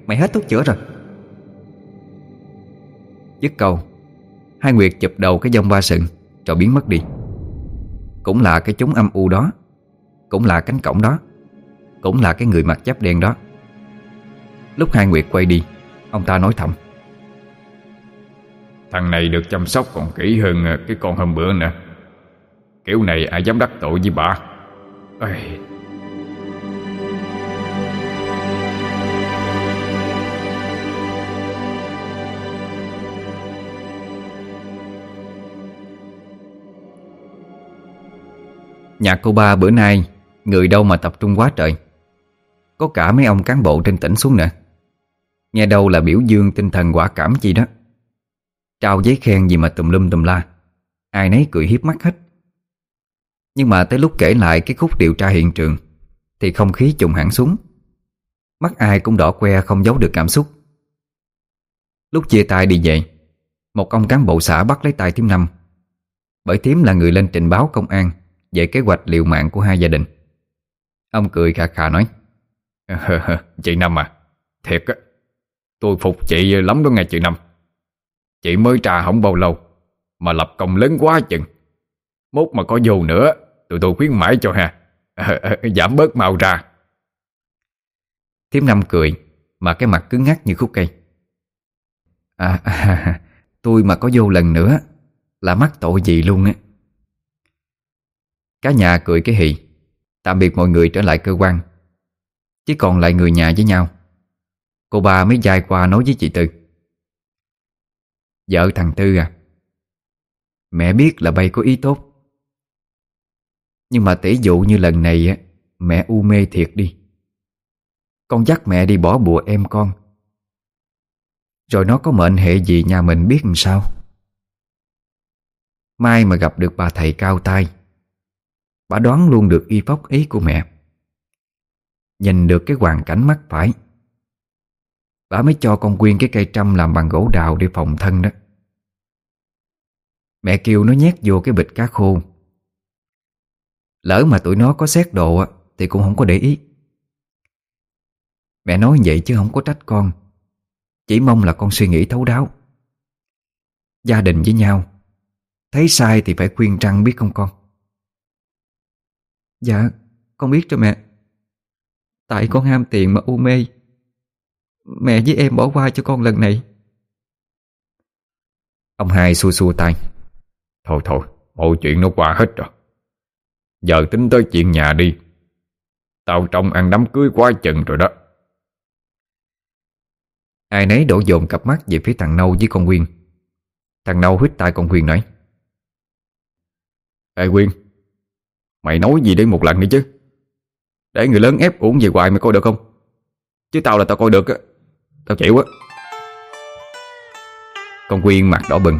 [SPEAKER 3] Mày hết thuốc chữa rồi. Dứt câu Hai Nguyệt chụp đầu cái dông ba sừng Rồi biến mất đi. Cũng là cái chúng âm u đó Cũng là cánh cổng đó Cũng là cái người mặc giáp đen đó. Lúc hai Nguyệt quay đi Ông ta nói thầm.
[SPEAKER 2] Thằng này được chăm sóc còn kỹ hơn ờ, cái con hôm bữa nè. Kiểu này ai dám đắc tội với bà? Ây,
[SPEAKER 3] Nhà cô ba bữa nay, Người đâu mà tập trung quá trời. Có cả mấy ông cán bộ trên tỉnh xuống nữa. Nghe đâu là biểu dương tinh thần quả cảm chi đó. Trao giấy khen gì mà tùm lum tùm la. Ai nấy cười hiếp mắt hết. Nhưng mà tới lúc kể lại cái khúc điều tra hiện trường, Thì không khí trùng hẳn xuống. Mắt ai cũng đỏ que không giấu được cảm xúc. Lúc chia tay đi về, Một ông cán bộ xã bắt lấy tay Tiếm Năm. Bởi Tiếm là người lên trình báo công an. Về kế hoạch liệu mạng của hai gia đình. Ông cười khà khà nói
[SPEAKER 2] Chị Năm à Thiệt á Tôi phục chị lắm đó nghe chị Năm. Chị mới trà không bao lâu Mà lập công lớn quá chừng. Mốt mà có vô nữa Tụi tôi khuyến mãi cho ha. Giảm bớt màu ra.
[SPEAKER 3] Thiếm Năm cười
[SPEAKER 1] Mà cái mặt cứng ngắc như khúc cây. À, à tôi mà có vô lần nữa Là mắc tội gì luôn á Cả nhà cười cái hì. Tạm biệt mọi người trở lại cơ quan. Chỉ còn lại người nhà với nhau. Cô ba mới dài qua nói với chị Tư. Vợ thằng Tư à Mẹ biết là bay có ý tốt. Nhưng mà tỷ dụ như lần này á, Mẹ u mê thiệt đi. Con dắt mẹ đi bỏ bùa em con. Rồi nó có mệnh hệ gì nhà mình biết làm sao? Mai mà gặp được bà thầy cao tay Bà đoán luôn được y phóc ý của mẹ. Nhìn được cái hoàn cảnh mắt phải, Bà mới cho con Quyên cái cây trăm làm bằng gỗ đào để phòng thân đó. Mẹ kêu nó nhét vô cái bịch cá khô. Lỡ mà tụi nó có xét đồ Thì cũng không có để ý. Mẹ nói vậy chứ không có trách con, Chỉ mong là con suy nghĩ thấu đáo. Gia đình với nhau, Thấy sai thì phải khuyên trăng biết không con? Dạ con biết rồi mẹ. Tại con ham tiền mà u mê. Mẹ với em bỏ qua cho con lần này.
[SPEAKER 2] Ông hai xua xua tay. Thôi thôi Mọi chuyện nó qua hết rồi. Giờ tính tới chuyện nhà đi. Tao trông ăn đám cưới quá chừng rồi đó.
[SPEAKER 1] Ai nấy đổ dồn cặp mắt về phía thằng Nâu với con Quyên. Thằng Nâu hít tay con Quyên nói.
[SPEAKER 2] Ê Quyên Mày nói gì đây một lần đi chứ? Để người lớn ép uống về hoài mày coi được không? Chứ tao là tao coi được á. Tao chịu á.
[SPEAKER 1] Con Quyên mặt đỏ bừng.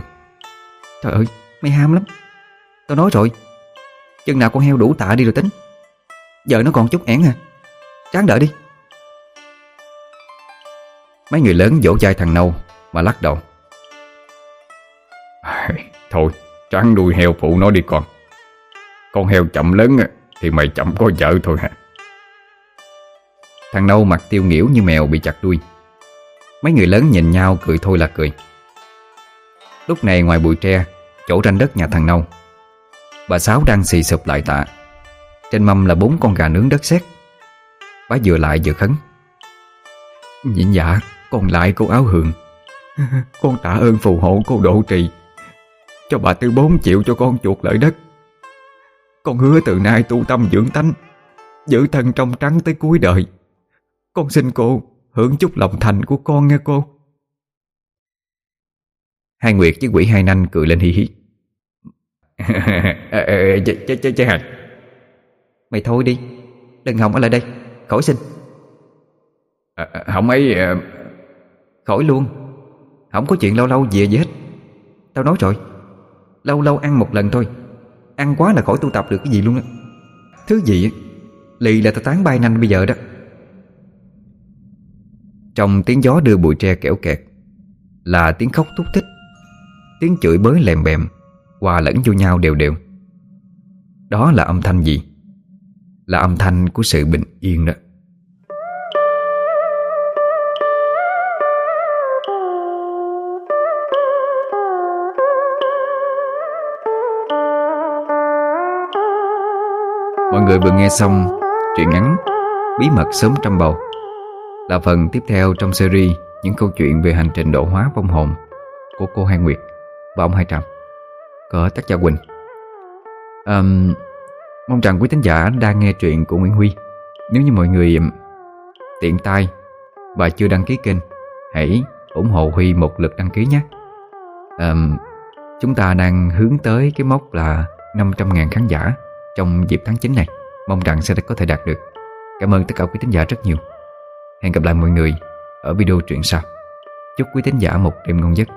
[SPEAKER 1] Trời ơi, mày ham lắm. Tao nói rồi. Chừng nào con heo đủ tạ đi rồi tính. Giờ nó còn chút ẻn à. Ráng đợi đi. Mấy người lớn vỗ vai thằng Nâu Mà lắc đầu.
[SPEAKER 2] Thôi, trắng đuôi heo phụ nó đi con. Con heo chậm lớn Thì mày chậm có vợ thôi hả?
[SPEAKER 1] Thằng Nâu mặt tiêu nghỉu như mèo bị chặt đuôi. Mấy người lớn nhìn nhau cười thôi là cười. Lúc này ngoài bụi tre, Chỗ ranh đất nhà thằng Nâu, Bà Sáu đang xì sụp lại tạ. Trên mâm là bốn con gà nướng đất sét. Bà vừa lại vừa khấn. Nhịn dạ Còn lại cô áo hường. Con tạ ơn phù hộ cô độ trì. Cho bà Tư bốn triệu cho con chuột lợi đất. Con hứa từ nay tu tâm dưỡng tánh Giữ thân trong trắng tới cuối đời. Con xin cô Hưởng chút lòng thành của con nghe cô. Hai Nguyệt với quỷ hai nanh cười lên hi hi
[SPEAKER 2] chết chết hả
[SPEAKER 1] Mày thôi đi Đừng hòng ở lại đây. Khỏi xin.
[SPEAKER 2] À, Không ấy à...
[SPEAKER 1] Khỏi luôn. Không có chuyện lâu lâu về gì hết. Tao nói rồi Lâu lâu ăn một lần thôi Ăn quá là khỏi tu tập được cái gì luôn á. Thứ gì Lì là tao tán bay nhanh bây giờ đó. Trong tiếng gió đưa bụi tre kẻo kẹt, Là tiếng khóc thúc thích, Tiếng chửi bới lèm bèm, Hòa lẫn vô nhau đều đều. Đó là âm thanh gì? Là âm thanh của sự bình yên đó. Mọi người vừa nghe xong Truyện ngắn Bí mật sớm trăm bầu. Là phần tiếp theo trong series Những câu chuyện về hành trình độ hóa vong hồn Của cô Hai Nguyệt Và ông Hai Trầm. Của tác giả Quỳnh. Um, Mong rằng quý thính giả đang nghe truyện của Nguyễn Huy. Nếu như mọi người tiện tay và chưa đăng ký kênh Hãy ủng hộ Huy một lượt đăng ký nhé. Um, Chúng ta đang hướng tới cái mốc là 500.000 khán giả trong dịp tháng 9 này, Mong rằng sẽ có thể đạt được. Cảm ơn tất cả quý thính giả rất nhiều. Hẹn gặp lại mọi người ở video truyện sau. Chúc quý thính giả một đêm ngon giấc.